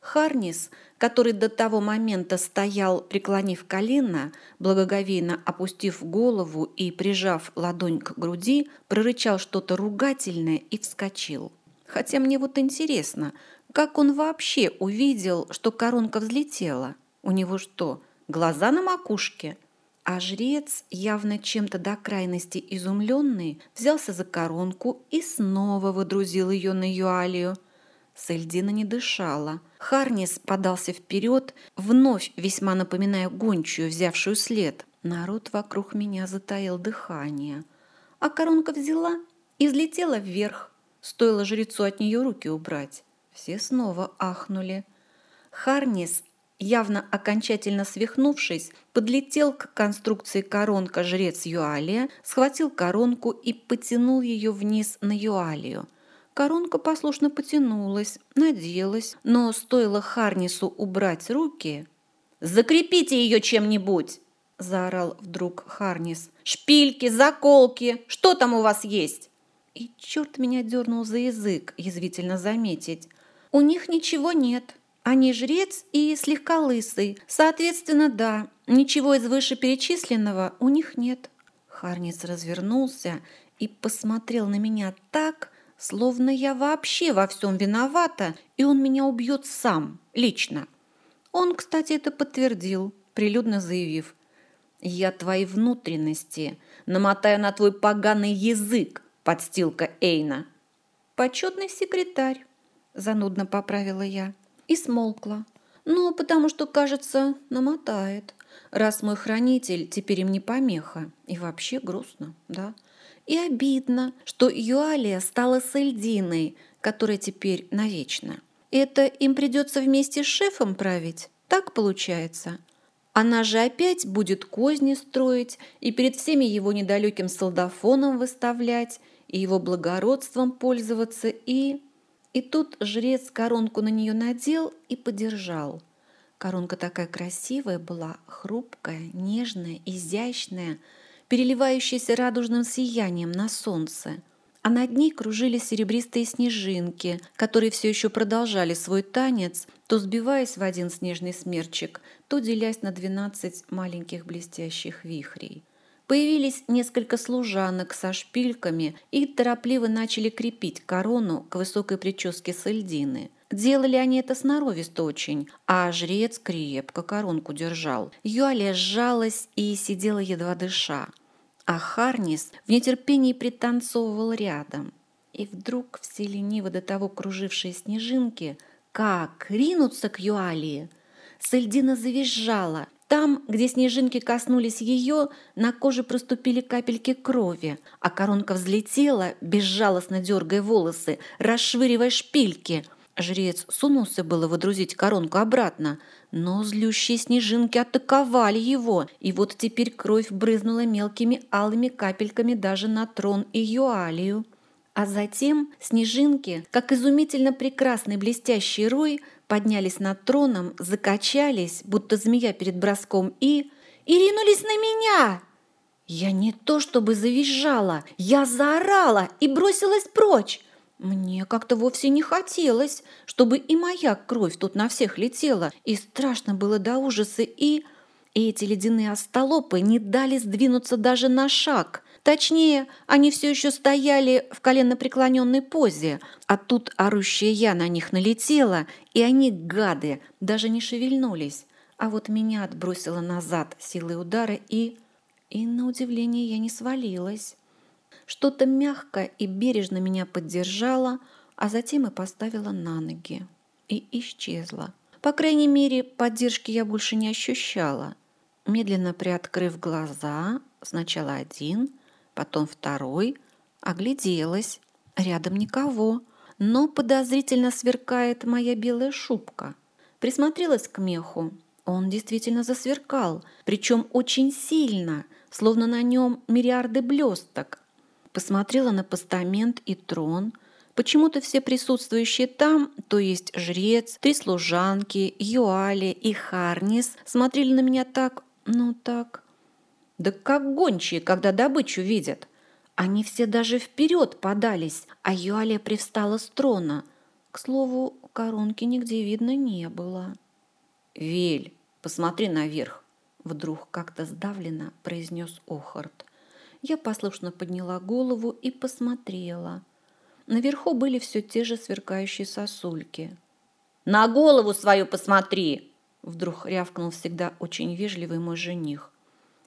Харнис, который до того момента стоял, преклонив колено, благоговейно опустив голову и прижав ладонь к груди, прорычал что-то ругательное и вскочил. Хотя мне вот интересно, как он вообще увидел, что коронка взлетела? У него что, глаза на макушке? А жрец, явно чем-то до крайности изумленный, взялся за коронку и снова выдрузил ее на Юалию. Сельдина не дышала. Харнис подался вперед, вновь весьма напоминая гончую, взявшую след. Народ вокруг меня затаил дыхание. А коронка взяла и взлетела вверх. Стоило жрецу от нее руки убрать. Все снова ахнули. Харнис, явно окончательно свихнувшись, подлетел к конструкции коронка жрец Юалия, схватил коронку и потянул ее вниз на Юалию. Коронка послушно потянулась, наделась, но стоило Харнису убрать руки... «Закрепите ее чем-нибудь!» – заорал вдруг Харнис. «Шпильки, заколки, что там у вас есть?» И черт меня дернул за язык, язвительно заметить. «У них ничего нет. Они жрец и слегка лысый. Соответственно, да, ничего из вышеперечисленного у них нет». Харнис развернулся и посмотрел на меня так, Словно я вообще во всем виновата, и он меня убьет сам, лично. Он, кстати, это подтвердил, прилюдно заявив. «Я твои внутренности намотаю на твой поганый язык, подстилка Эйна». «Почетный секретарь», – занудно поправила я и смолкла. «Ну, потому что, кажется, намотает, раз мой хранитель теперь им не помеха. И вообще грустно, да?» И обидно, что Юалия стала сельдиной, которая теперь навечно. Это им придется вместе с шефом править? Так получается? Она же опять будет козни строить и перед всеми его недалеким солдафоном выставлять, и его благородством пользоваться, и... И тут жрец коронку на нее надел и подержал. Коронка такая красивая была, хрупкая, нежная, изящная, переливающейся радужным сиянием на солнце, а над ней кружили серебристые снежинки, которые все еще продолжали свой танец, то сбиваясь в один снежный смерчик, то делясь на двенадцать маленьких блестящих вихрей. Появились несколько служанок со шпильками и торопливо начали крепить корону к высокой прическе Сальдины. Делали они это сноровисто очень, а жрец крепко коронку держал. Юалия сжалась и сидела едва дыша, а Харнис в нетерпении пританцовывал рядом. И вдруг все лениво до того кружившие снежинки как ринутся к Юалии, Сельдина завизжала. Там, где снежинки коснулись ее, на коже проступили капельки крови, а коронка взлетела, безжалостно дергая волосы, расшвыривая шпильки. Жрец сунулся было выдрузить коронку обратно, но злющие снежинки атаковали его, и вот теперь кровь брызнула мелкими алыми капельками даже на трон и Юалию. А затем снежинки, как изумительно прекрасный блестящий рой, поднялись над троном, закачались, будто змея перед броском, и... и ринулись на меня! Я не то чтобы завизжала, я заорала и бросилась прочь. Мне как-то вовсе не хотелось, чтобы и моя кровь тут на всех летела, и страшно было до ужаса, и... И эти ледяные остолопы не дали сдвинуться даже на шаг. Точнее, они все еще стояли в коленопреклоненной позе, а тут орущая я на них налетела, и они, гады, даже не шевельнулись. А вот меня отбросило назад силой удара, и... И, на удивление, я не свалилась. Что-то мягко и бережно меня поддержало, а затем и поставила на ноги. И исчезла. По крайней мере, поддержки я больше не ощущала. Медленно приоткрыв глаза, сначала один – потом второй, огляделась. Рядом никого, но подозрительно сверкает моя белая шубка. Присмотрелась к меху. Он действительно засверкал, причем очень сильно, словно на нем миллиарды блесток. Посмотрела на постамент и трон. Почему-то все присутствующие там, то есть жрец, три служанки, Юали и Харнис, смотрели на меня так, ну так, да как гончие, когда добычу видят. Они все даже вперед подались, а Юалия привстала с трона. К слову, коронки нигде видно не было. «Вель, посмотри наверх!» Вдруг как-то сдавленно произнес Охард. Я послушно подняла голову и посмотрела. Наверху были все те же сверкающие сосульки. «На голову свою посмотри!» Вдруг рявкнул всегда очень вежливый мой жених.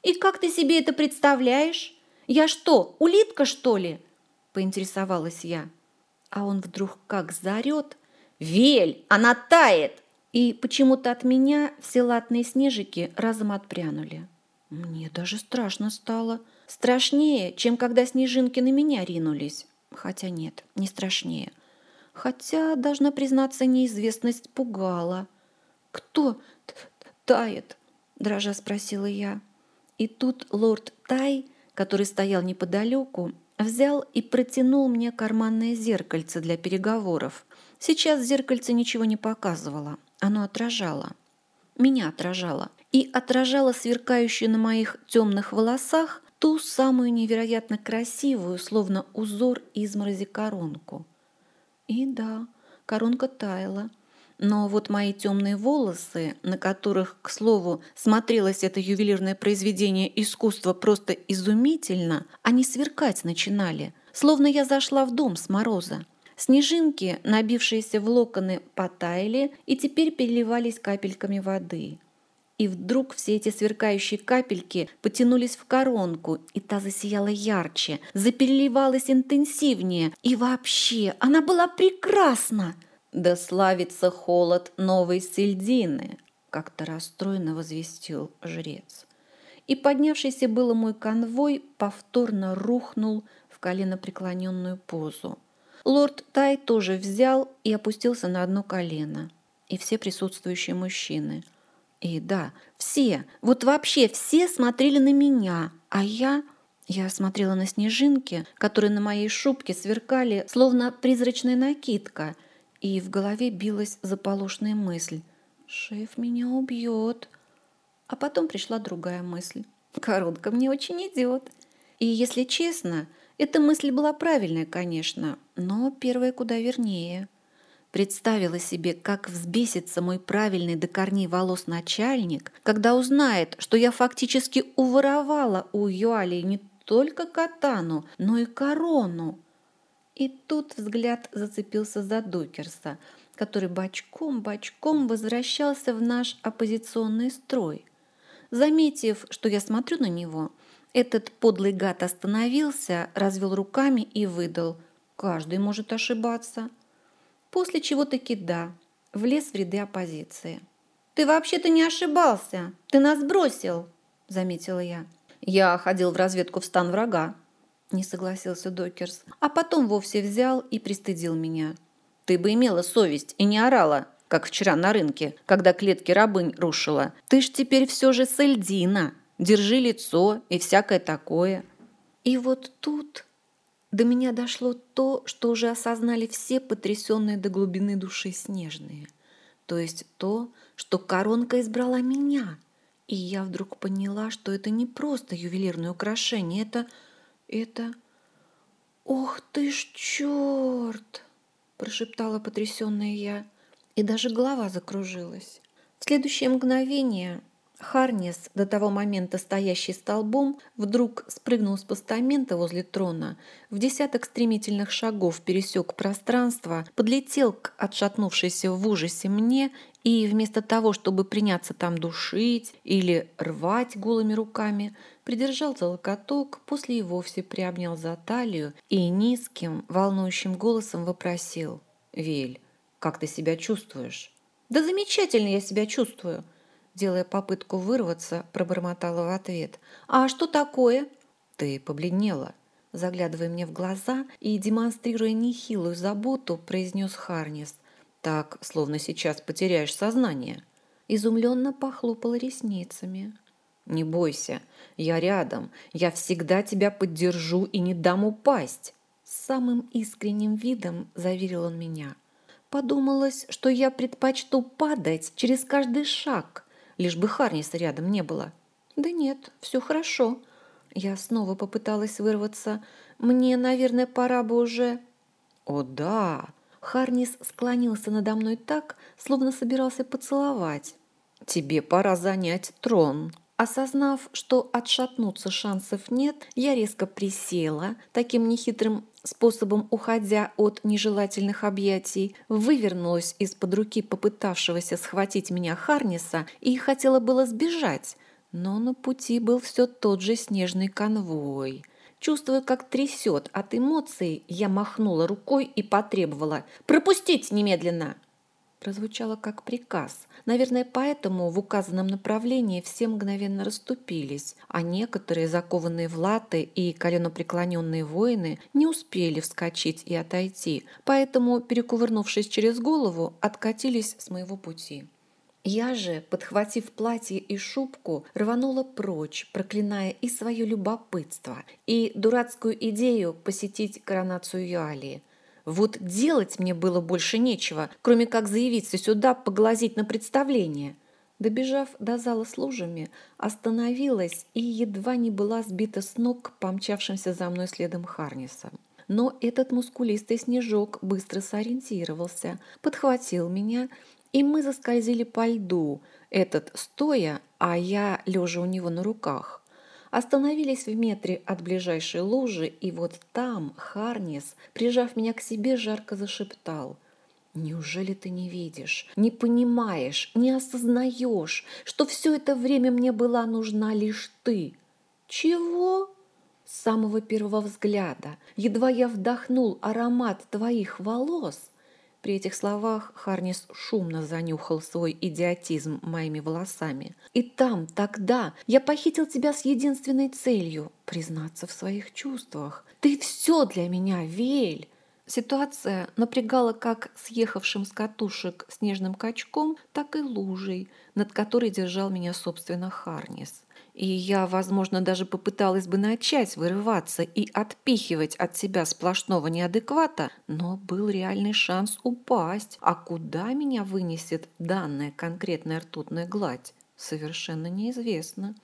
«И как ты себе это представляешь? Я что, улитка, что ли?» – поинтересовалась я. А он вдруг как заорет. «Вель, она тает!» И почему-то от меня все латные снежики разом отпрянули. Мне даже страшно стало. Страшнее, чем когда снежинки на меня ринулись. Хотя нет, не страшнее. Хотя, должна признаться, неизвестность пугала. «Кто тает?» – дрожа спросила я. И тут лорд Тай, который стоял неподалеку, взял и протянул мне карманное зеркальце для переговоров. Сейчас зеркальце ничего не показывало, оно отражало. Меня отражало. И отражало сверкающую на моих темных волосах ту самую невероятно красивую, словно узор изморози коронку. И да, коронка таяла, но вот мои темные волосы, на которых, к слову, смотрелось это ювелирное произведение искусства просто изумительно, они сверкать начинали, словно я зашла в дом с мороза. Снежинки, набившиеся в локоны, потаяли и теперь переливались капельками воды. И вдруг все эти сверкающие капельки потянулись в коронку, и та засияла ярче, запереливалась интенсивнее. И вообще, она была прекрасна! Да славится холод новой сельдины, как-то расстроенно возвестил жрец. И поднявшийся было мой конвой повторно рухнул в коленопреклоненную позу. Лорд Тай тоже взял и опустился на одно колено. И все присутствующие мужчины. И да, все, вот вообще все смотрели на меня, а я... Я смотрела на снежинки, которые на моей шубке сверкали, словно призрачная накидка – и в голове билась заполошная мысль. «Шеф меня убьет». А потом пришла другая мысль. «Коронка мне очень идет». И, если честно, эта мысль была правильная, конечно, но первая куда вернее. Представила себе, как взбесится мой правильный до корней волос начальник, когда узнает, что я фактически уворовала у Юали не только катану, но и корону. И тут взгляд зацепился за Докерса, который бочком-бочком возвращался в наш оппозиционный строй. Заметив, что я смотрю на него, этот подлый гад остановился, развел руками и выдал. Каждый может ошибаться. После чего таки да, влез в ряды оппозиции. ты вообще-то не ошибался. Ты нас бросил, заметила я. Я ходил в разведку в стан врага, не согласился Докерс, а потом вовсе взял и пристыдил меня. Ты бы имела совесть и не орала, как вчера на рынке, когда клетки рабынь рушила. Ты ж теперь все же сельдина. Держи лицо и всякое такое. И вот тут до меня дошло то, что уже осознали все потрясенные до глубины души снежные. То есть то, что коронка избрала меня. И я вдруг поняла, что это не просто ювелирное украшение, это... это... «Ох ты ж черт!» – прошептала потрясенная я, и даже голова закружилась. В следующее мгновение Харнес, до того момента стоящий столбом, вдруг спрыгнул с постамента возле трона, в десяток стремительных шагов пересек пространство, подлетел к отшатнувшейся в ужасе мне и вместо того, чтобы приняться там душить или рвать голыми руками, придержал за локоток, после и вовсе приобнял за талию и низким, волнующим голосом вопросил «Вель, как ты себя чувствуешь?» «Да замечательно я себя чувствую!» делая попытку вырваться, пробормотала в ответ. «А что такое?» «Ты побледнела», заглядывая мне в глаза и демонстрируя нехилую заботу, произнес Харнис. «Так, словно сейчас потеряешь сознание». Изумленно похлопала ресницами. «Не бойся, я рядом, я всегда тебя поддержу и не дам упасть!» С самым искренним видом заверил он меня. Подумалось, что я предпочту падать через каждый шаг, лишь бы Харниса рядом не было. Да нет, все хорошо. Я снова попыталась вырваться. Мне, наверное, пора бы уже... О, да! Харнис склонился надо мной так, словно собирался поцеловать. Тебе пора занять трон. Осознав, что отшатнуться шансов нет, я резко присела, таким нехитрым способом уходя от нежелательных объятий, вывернулась из-под руки попытавшегося схватить меня Харниса и хотела было сбежать, но на пути был все тот же снежный конвой. Чувствуя, как трясет от эмоций, я махнула рукой и потребовала «Пропустить немедленно!» прозвучало как приказ. Наверное, поэтому в указанном направлении все мгновенно расступились, а некоторые, закованные в латы и коленопреклоненные воины, не успели вскочить и отойти, поэтому, перекувырнувшись через голову, откатились с моего пути. Я же, подхватив платье и шубку, рванула прочь, проклиная и свое любопытство, и дурацкую идею посетить коронацию Юалии. Вот делать мне было больше нечего, кроме как заявиться сюда поглазеть на представление. Добежав до зала с лужами, остановилась и едва не была сбита с ног помчавшимся за мной следом Харнисом. Но этот мускулистый снежок быстро сориентировался, подхватил меня, и мы заскользили по льду, этот стоя, а я лежа у него на руках. Остановились в метре от ближайшей лужи, и вот там Харнис, прижав меня к себе, жарко зашептал. «Неужели ты не видишь, не понимаешь, не осознаешь, что все это время мне была нужна лишь ты?» «Чего?» С самого первого взгляда, едва я вдохнул аромат твоих волос, при этих словах Харнис шумно занюхал свой идиотизм моими волосами. «И там, тогда, я похитил тебя с единственной целью – признаться в своих чувствах. Ты все для меня, Вель!» Ситуация напрягала как съехавшим с катушек снежным качком, так и лужей, над которой держал меня, собственно, Харнис. И я, возможно, даже попыталась бы начать вырываться и отпихивать от себя сплошного неадеквата, но был реальный шанс упасть. А куда меня вынесет данная конкретная ртутная гладь, совершенно неизвестно.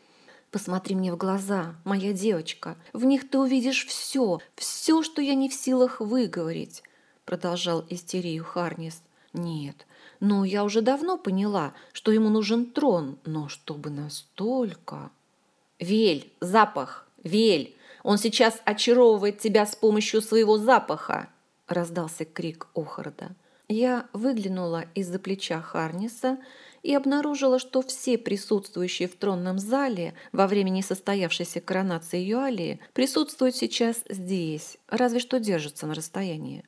Посмотри мне в глаза, моя девочка. В них ты увидишь все, все, что я не в силах выговорить, продолжал истерию Харнис. Нет, ну я уже давно поняла, что ему нужен трон, но чтобы настолько... Вель, запах, Вель, он сейчас очаровывает тебя с помощью своего запаха, раздался крик Охарда. Я выглянула из-за плеча Харниса и обнаружила, что все присутствующие в тронном зале во время несостоявшейся коронации Юалии присутствуют сейчас здесь, разве что держатся на расстоянии.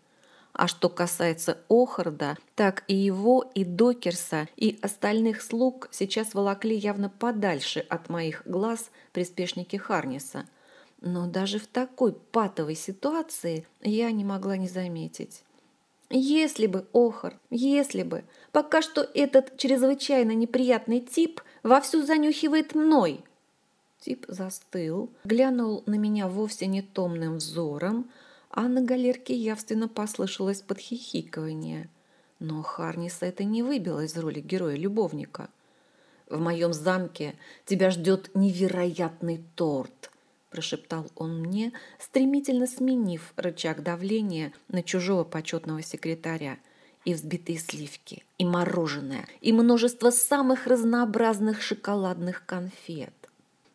А что касается Охарда, так и его, и Докерса, и остальных слуг сейчас волокли явно подальше от моих глаз приспешники Харниса. Но даже в такой патовой ситуации я не могла не заметить. Если бы, Охар, если бы, пока что этот чрезвычайно неприятный тип вовсю занюхивает мной. Тип застыл, глянул на меня вовсе не томным взором, а на галерке явственно послышалось подхихикывание. Но Харниса это не выбило из роли героя-любовника. «В моем замке тебя ждет невероятный торт», – прошептал он мне, стремительно сменив рычаг давления на чужого почетного секретаря. И взбитые сливки, и мороженое, и множество самых разнообразных шоколадных конфет.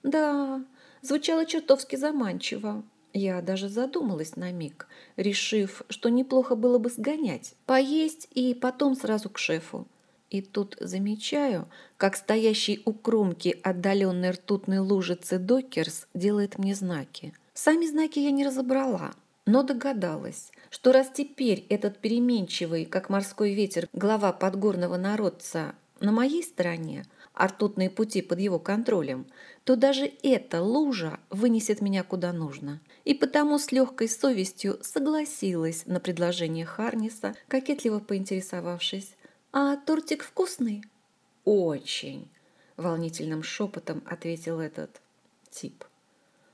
Да, звучало чертовски заманчиво. Я даже задумалась на миг, решив, что неплохо было бы сгонять, поесть и потом сразу к шефу. И тут замечаю, как стоящий у кромки отдаленной ртутной лужицы докерс делает мне знаки. Сами знаки я не разобрала, но догадалась, что раз теперь этот переменчивый, как морской ветер, глава подгорного народца на моей стороне, а пути под его контролем, то даже эта лужа вынесет меня куда нужно и потому с легкой совестью согласилась на предложение Харниса, кокетливо поинтересовавшись, «А тортик вкусный?» «Очень», — волнительным шепотом ответил этот тип.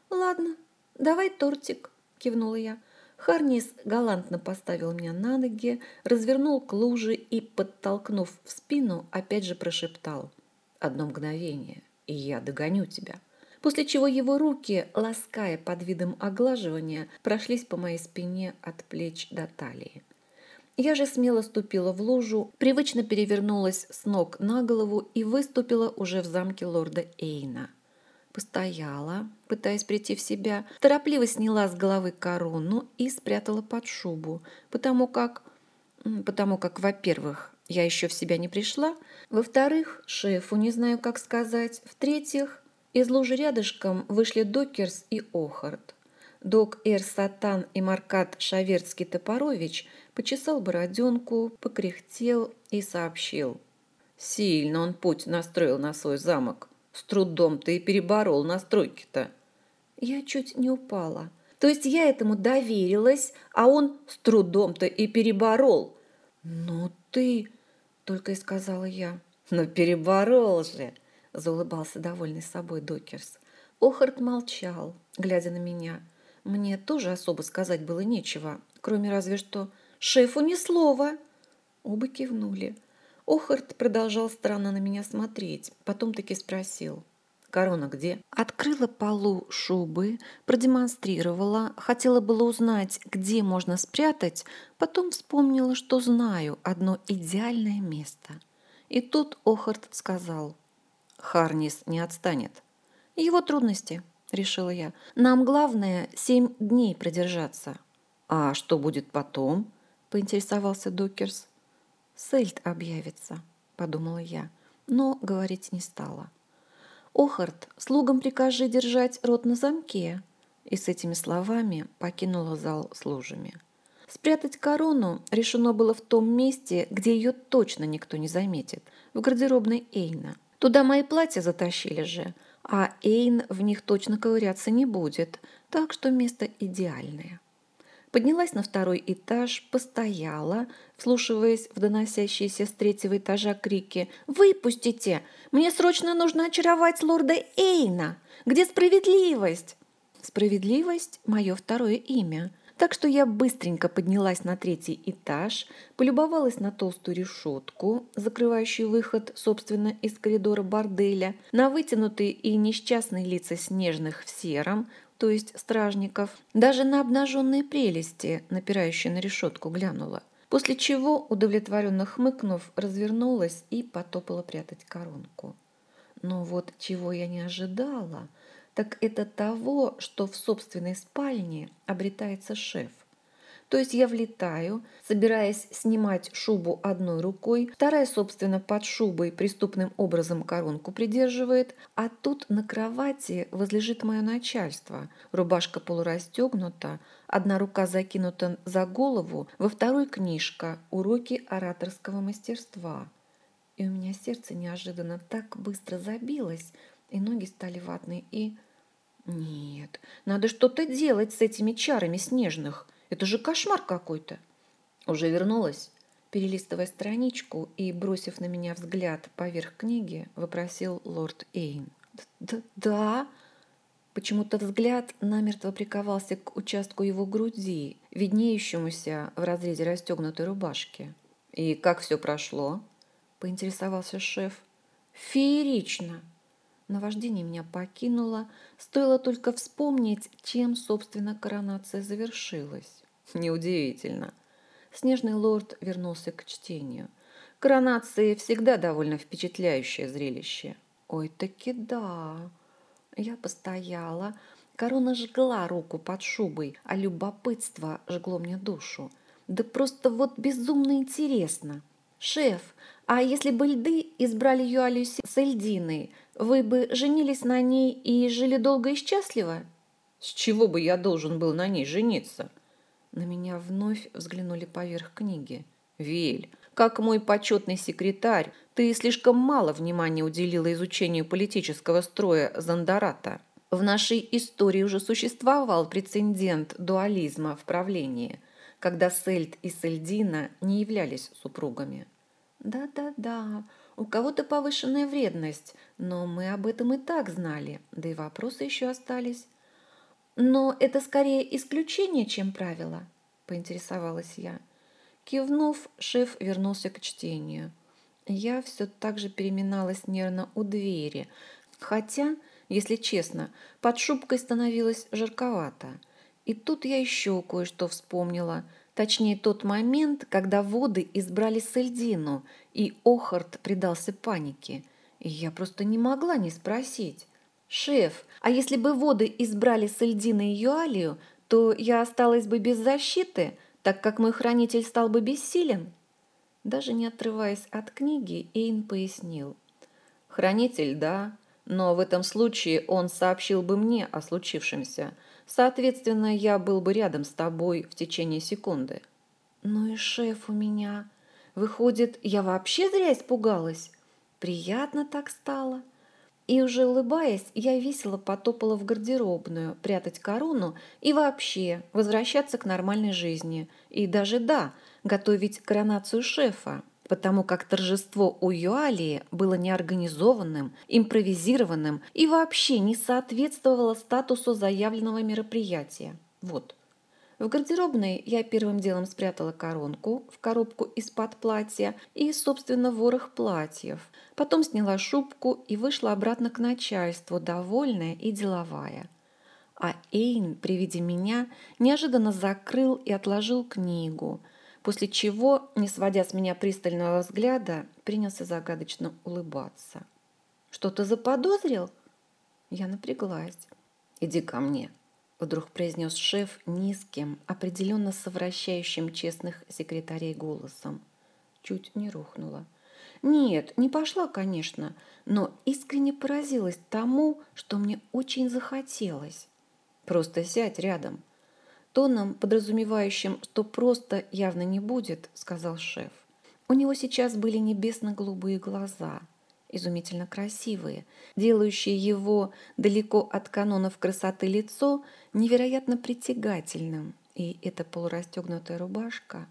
«Ладно, давай тортик», — кивнула я. Харнис галантно поставил меня на ноги, развернул к луже и, подтолкнув в спину, опять же прошептал. «Одно мгновение, и я догоню тебя» после чего его руки, лаская под видом оглаживания, прошлись по моей спине от плеч до талии. Я же смело ступила в лужу, привычно перевернулась с ног на голову и выступила уже в замке лорда Эйна. Постояла, пытаясь прийти в себя, торопливо сняла с головы корону и спрятала под шубу, потому как, потому как, во-первых, я еще в себя не пришла, во-вторых, шефу не знаю, как сказать, в-третьих, из лужи рядышком вышли Докерс и Охард. Док Эр Сатан и Маркат Шаверцкий-Топорович почесал бороденку, покряхтел и сообщил. Сильно он путь настроил на свой замок. С трудом ты и переборол настройки-то. Я чуть не упала. То есть я этому доверилась, а он с трудом-то и переборол. Ну ты, только и сказала я. Но переборол же заулыбался довольный собой Докерс. Охарт молчал, глядя на меня. Мне тоже особо сказать было нечего, кроме разве что «Шефу ни слова!» Оба кивнули. Охарт продолжал странно на меня смотреть, потом таки спросил. «Корона где?» Открыла полу шубы, продемонстрировала, хотела было узнать, где можно спрятать, потом вспомнила, что знаю одно идеальное место. И тут Охарт сказал – Харнис не отстанет. Его трудности, решила я. Нам главное семь дней продержаться. А что будет потом? Поинтересовался Докерс. Сельд объявится, подумала я, но говорить не стала. Охард, слугам прикажи держать рот на замке. И с этими словами покинула зал с. Спрятать корону решено было в том месте, где ее точно никто не заметит, в гардеробной Эйна – Туда мои платья затащили же, а Эйн в них точно ковыряться не будет, так что место идеальное. Поднялась на второй этаж, постояла, вслушиваясь в доносящиеся с третьего этажа крики «Выпустите! Мне срочно нужно очаровать лорда Эйна! Где справедливость?» Справедливость – мое второе имя – так что я быстренько поднялась на третий этаж, полюбовалась на толстую решетку, закрывающую выход, собственно, из коридора борделя, на вытянутые и несчастные лица снежных в сером, то есть стражников, даже на обнаженные прелести, напирающие на решетку, глянула. После чего, удовлетворенно хмыкнув, развернулась и потопала прятать коронку. Но вот чего я не ожидала – так это того, что в собственной спальне обретается шеф. То есть я влетаю, собираясь снимать шубу одной рукой, вторая, собственно, под шубой преступным образом коронку придерживает, а тут на кровати возлежит мое начальство. Рубашка полурастегнута, одна рука закинута за голову, во второй книжка «Уроки ораторского мастерства». И у меня сердце неожиданно так быстро забилось, и ноги стали ватные, и... Нет, надо что-то делать с этими чарами снежных. Это же кошмар какой-то. Уже вернулась, перелистывая страничку и бросив на меня взгляд поверх книги, вопросил лорд Эйн. «Да, да. Почему-то взгляд намертво приковался к участку его груди, виднеющемуся в разрезе расстегнутой рубашки. «И как все прошло?» – поинтересовался шеф. «Феерично!» Наваждение меня покинуло, стоило только вспомнить, чем, собственно, коронация завершилась. Неудивительно. Снежный лорд вернулся к чтению. Коронации всегда довольно впечатляющее зрелище. Ой, таки да. Я постояла. Корона жгла руку под шубой, а любопытство жгло мне душу. Да просто вот безумно интересно. «Шеф, а если бы льды избрали Юалию с Эльдиной, вы бы женились на ней и жили долго и счастливо? С чего бы я должен был на ней жениться? На меня вновь взглянули поверх книги. Вель, как мой почетный секретарь, ты слишком мало внимания уделила изучению политического строя Зандарата. В нашей истории уже существовал прецедент дуализма в правлении, когда Сельд и Сельдина не являлись супругами. Да-да-да, у кого-то повышенная вредность, но мы об этом и так знали, да и вопросы еще остались. Но это скорее исключение, чем правило, поинтересовалась я. Кивнув, шеф вернулся к чтению. Я все так же переминалась нервно у двери, хотя, если честно, под шубкой становилось жарковато. И тут я еще кое-что вспомнила – Точнее, тот момент, когда воды избрали Сельдину, и Охард предался панике. И я просто не могла не спросить. «Шеф, а если бы воды избрали Сельдина и Юалию, то я осталась бы без защиты, так как мой хранитель стал бы бессилен?» Даже не отрываясь от книги, Эйн пояснил. «Хранитель, да, но в этом случае он сообщил бы мне о случившемся – Соответственно, я был бы рядом с тобой в течение секунды. Ну и шеф у меня. Выходит, я вообще зря испугалась. Приятно так стало. И уже улыбаясь, я весело потопала в гардеробную, прятать корону и вообще возвращаться к нормальной жизни. И даже, да, готовить коронацию шефа потому как торжество у Юалии было неорганизованным, импровизированным и вообще не соответствовало статусу заявленного мероприятия. Вот. В гардеробной я первым делом спрятала коронку в коробку из-под платья и, собственно, ворох платьев. Потом сняла шубку и вышла обратно к начальству, довольная и деловая. А Эйн при виде меня неожиданно закрыл и отложил книгу – после чего, не сводя с меня пристального взгляда, принялся загадочно улыбаться. «Что-то заподозрил?» Я напряглась. «Иди ко мне», — вдруг произнес шеф низким, определенно совращающим честных секретарей голосом. Чуть не рухнула. Нет, не пошла, конечно, но искренне поразилась тому, что мне очень захотелось. Просто сядь рядом, Тоном, подразумевающим, что просто явно не будет, сказал шеф. У него сейчас были небесно-голубые глаза, изумительно красивые, делающие его далеко от канонов красоты лицо невероятно притягательным. И эта полурастегнутая рубашка...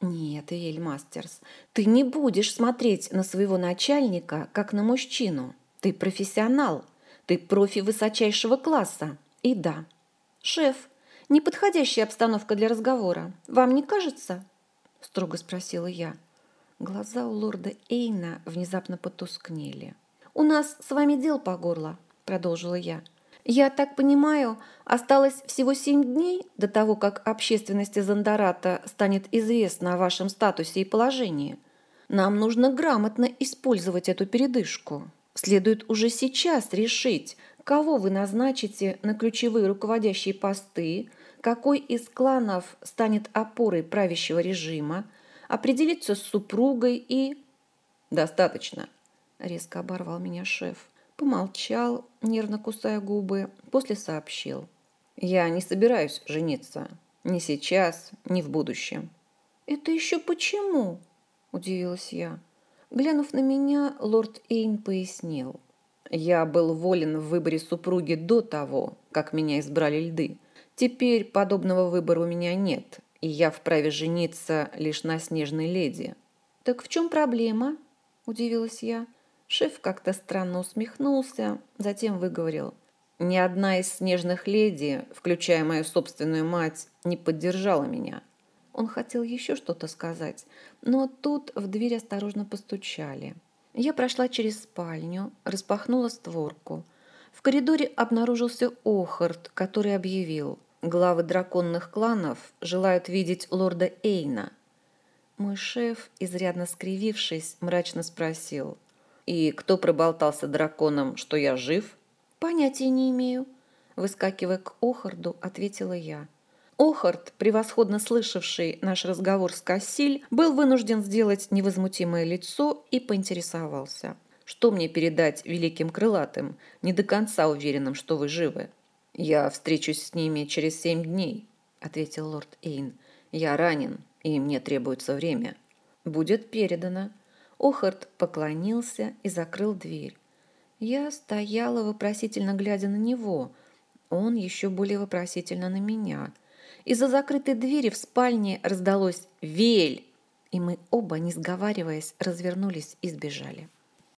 Нет, Эль Мастерс, ты не будешь смотреть на своего начальника, как на мужчину. Ты профессионал, ты профи высочайшего класса. И да, шеф неподходящая обстановка для разговора. Вам не кажется?» – строго спросила я. Глаза у лорда Эйна внезапно потускнели. «У нас с вами дел по горло», – продолжила я. «Я так понимаю, осталось всего семь дней до того, как общественности Зандарата станет известно о вашем статусе и положении. Нам нужно грамотно использовать эту передышку. Следует уже сейчас решить, кого вы назначите на ключевые руководящие посты, какой из кланов станет опорой правящего режима, определиться с супругой и... «Достаточно», — резко оборвал меня шеф. Помолчал, нервно кусая губы, после сообщил. «Я не собираюсь жениться. Ни сейчас, ни в будущем». «Это еще почему?» – удивилась я. Глянув на меня, лорд Эйн пояснил. «Я был волен в выборе супруги до того, как меня избрали льды. Теперь подобного выбора у меня нет, и я вправе жениться лишь на снежной леди». «Так в чем проблема?» – удивилась я. Шеф как-то странно усмехнулся, затем выговорил. «Ни одна из снежных леди, включая мою собственную мать, не поддержала меня. Он хотел еще что-то сказать, но тут в дверь осторожно постучали. Я прошла через спальню, распахнула створку. В коридоре обнаружился Охард, который объявил. Главы драконных кланов желают видеть лорда Эйна. Мой шеф, изрядно скривившись, мрачно спросил. «И кто проболтался драконам, что я жив?» «Понятия не имею», – выскакивая к Охарду, ответила я. Охард, превосходно слышавший наш разговор с Кассиль, был вынужден сделать невозмутимое лицо и поинтересовался. «Что мне передать великим крылатым, не до конца уверенным, что вы живы?» «Я встречусь с ними через семь дней», — ответил лорд Эйн. «Я ранен, и мне требуется время». «Будет передано». Охард поклонился и закрыл дверь. Я стояла вопросительно глядя на него. Он еще более вопросительно на меня — из-за закрытой двери в спальне раздалось «Вель!» и мы оба, не сговариваясь, развернулись и сбежали.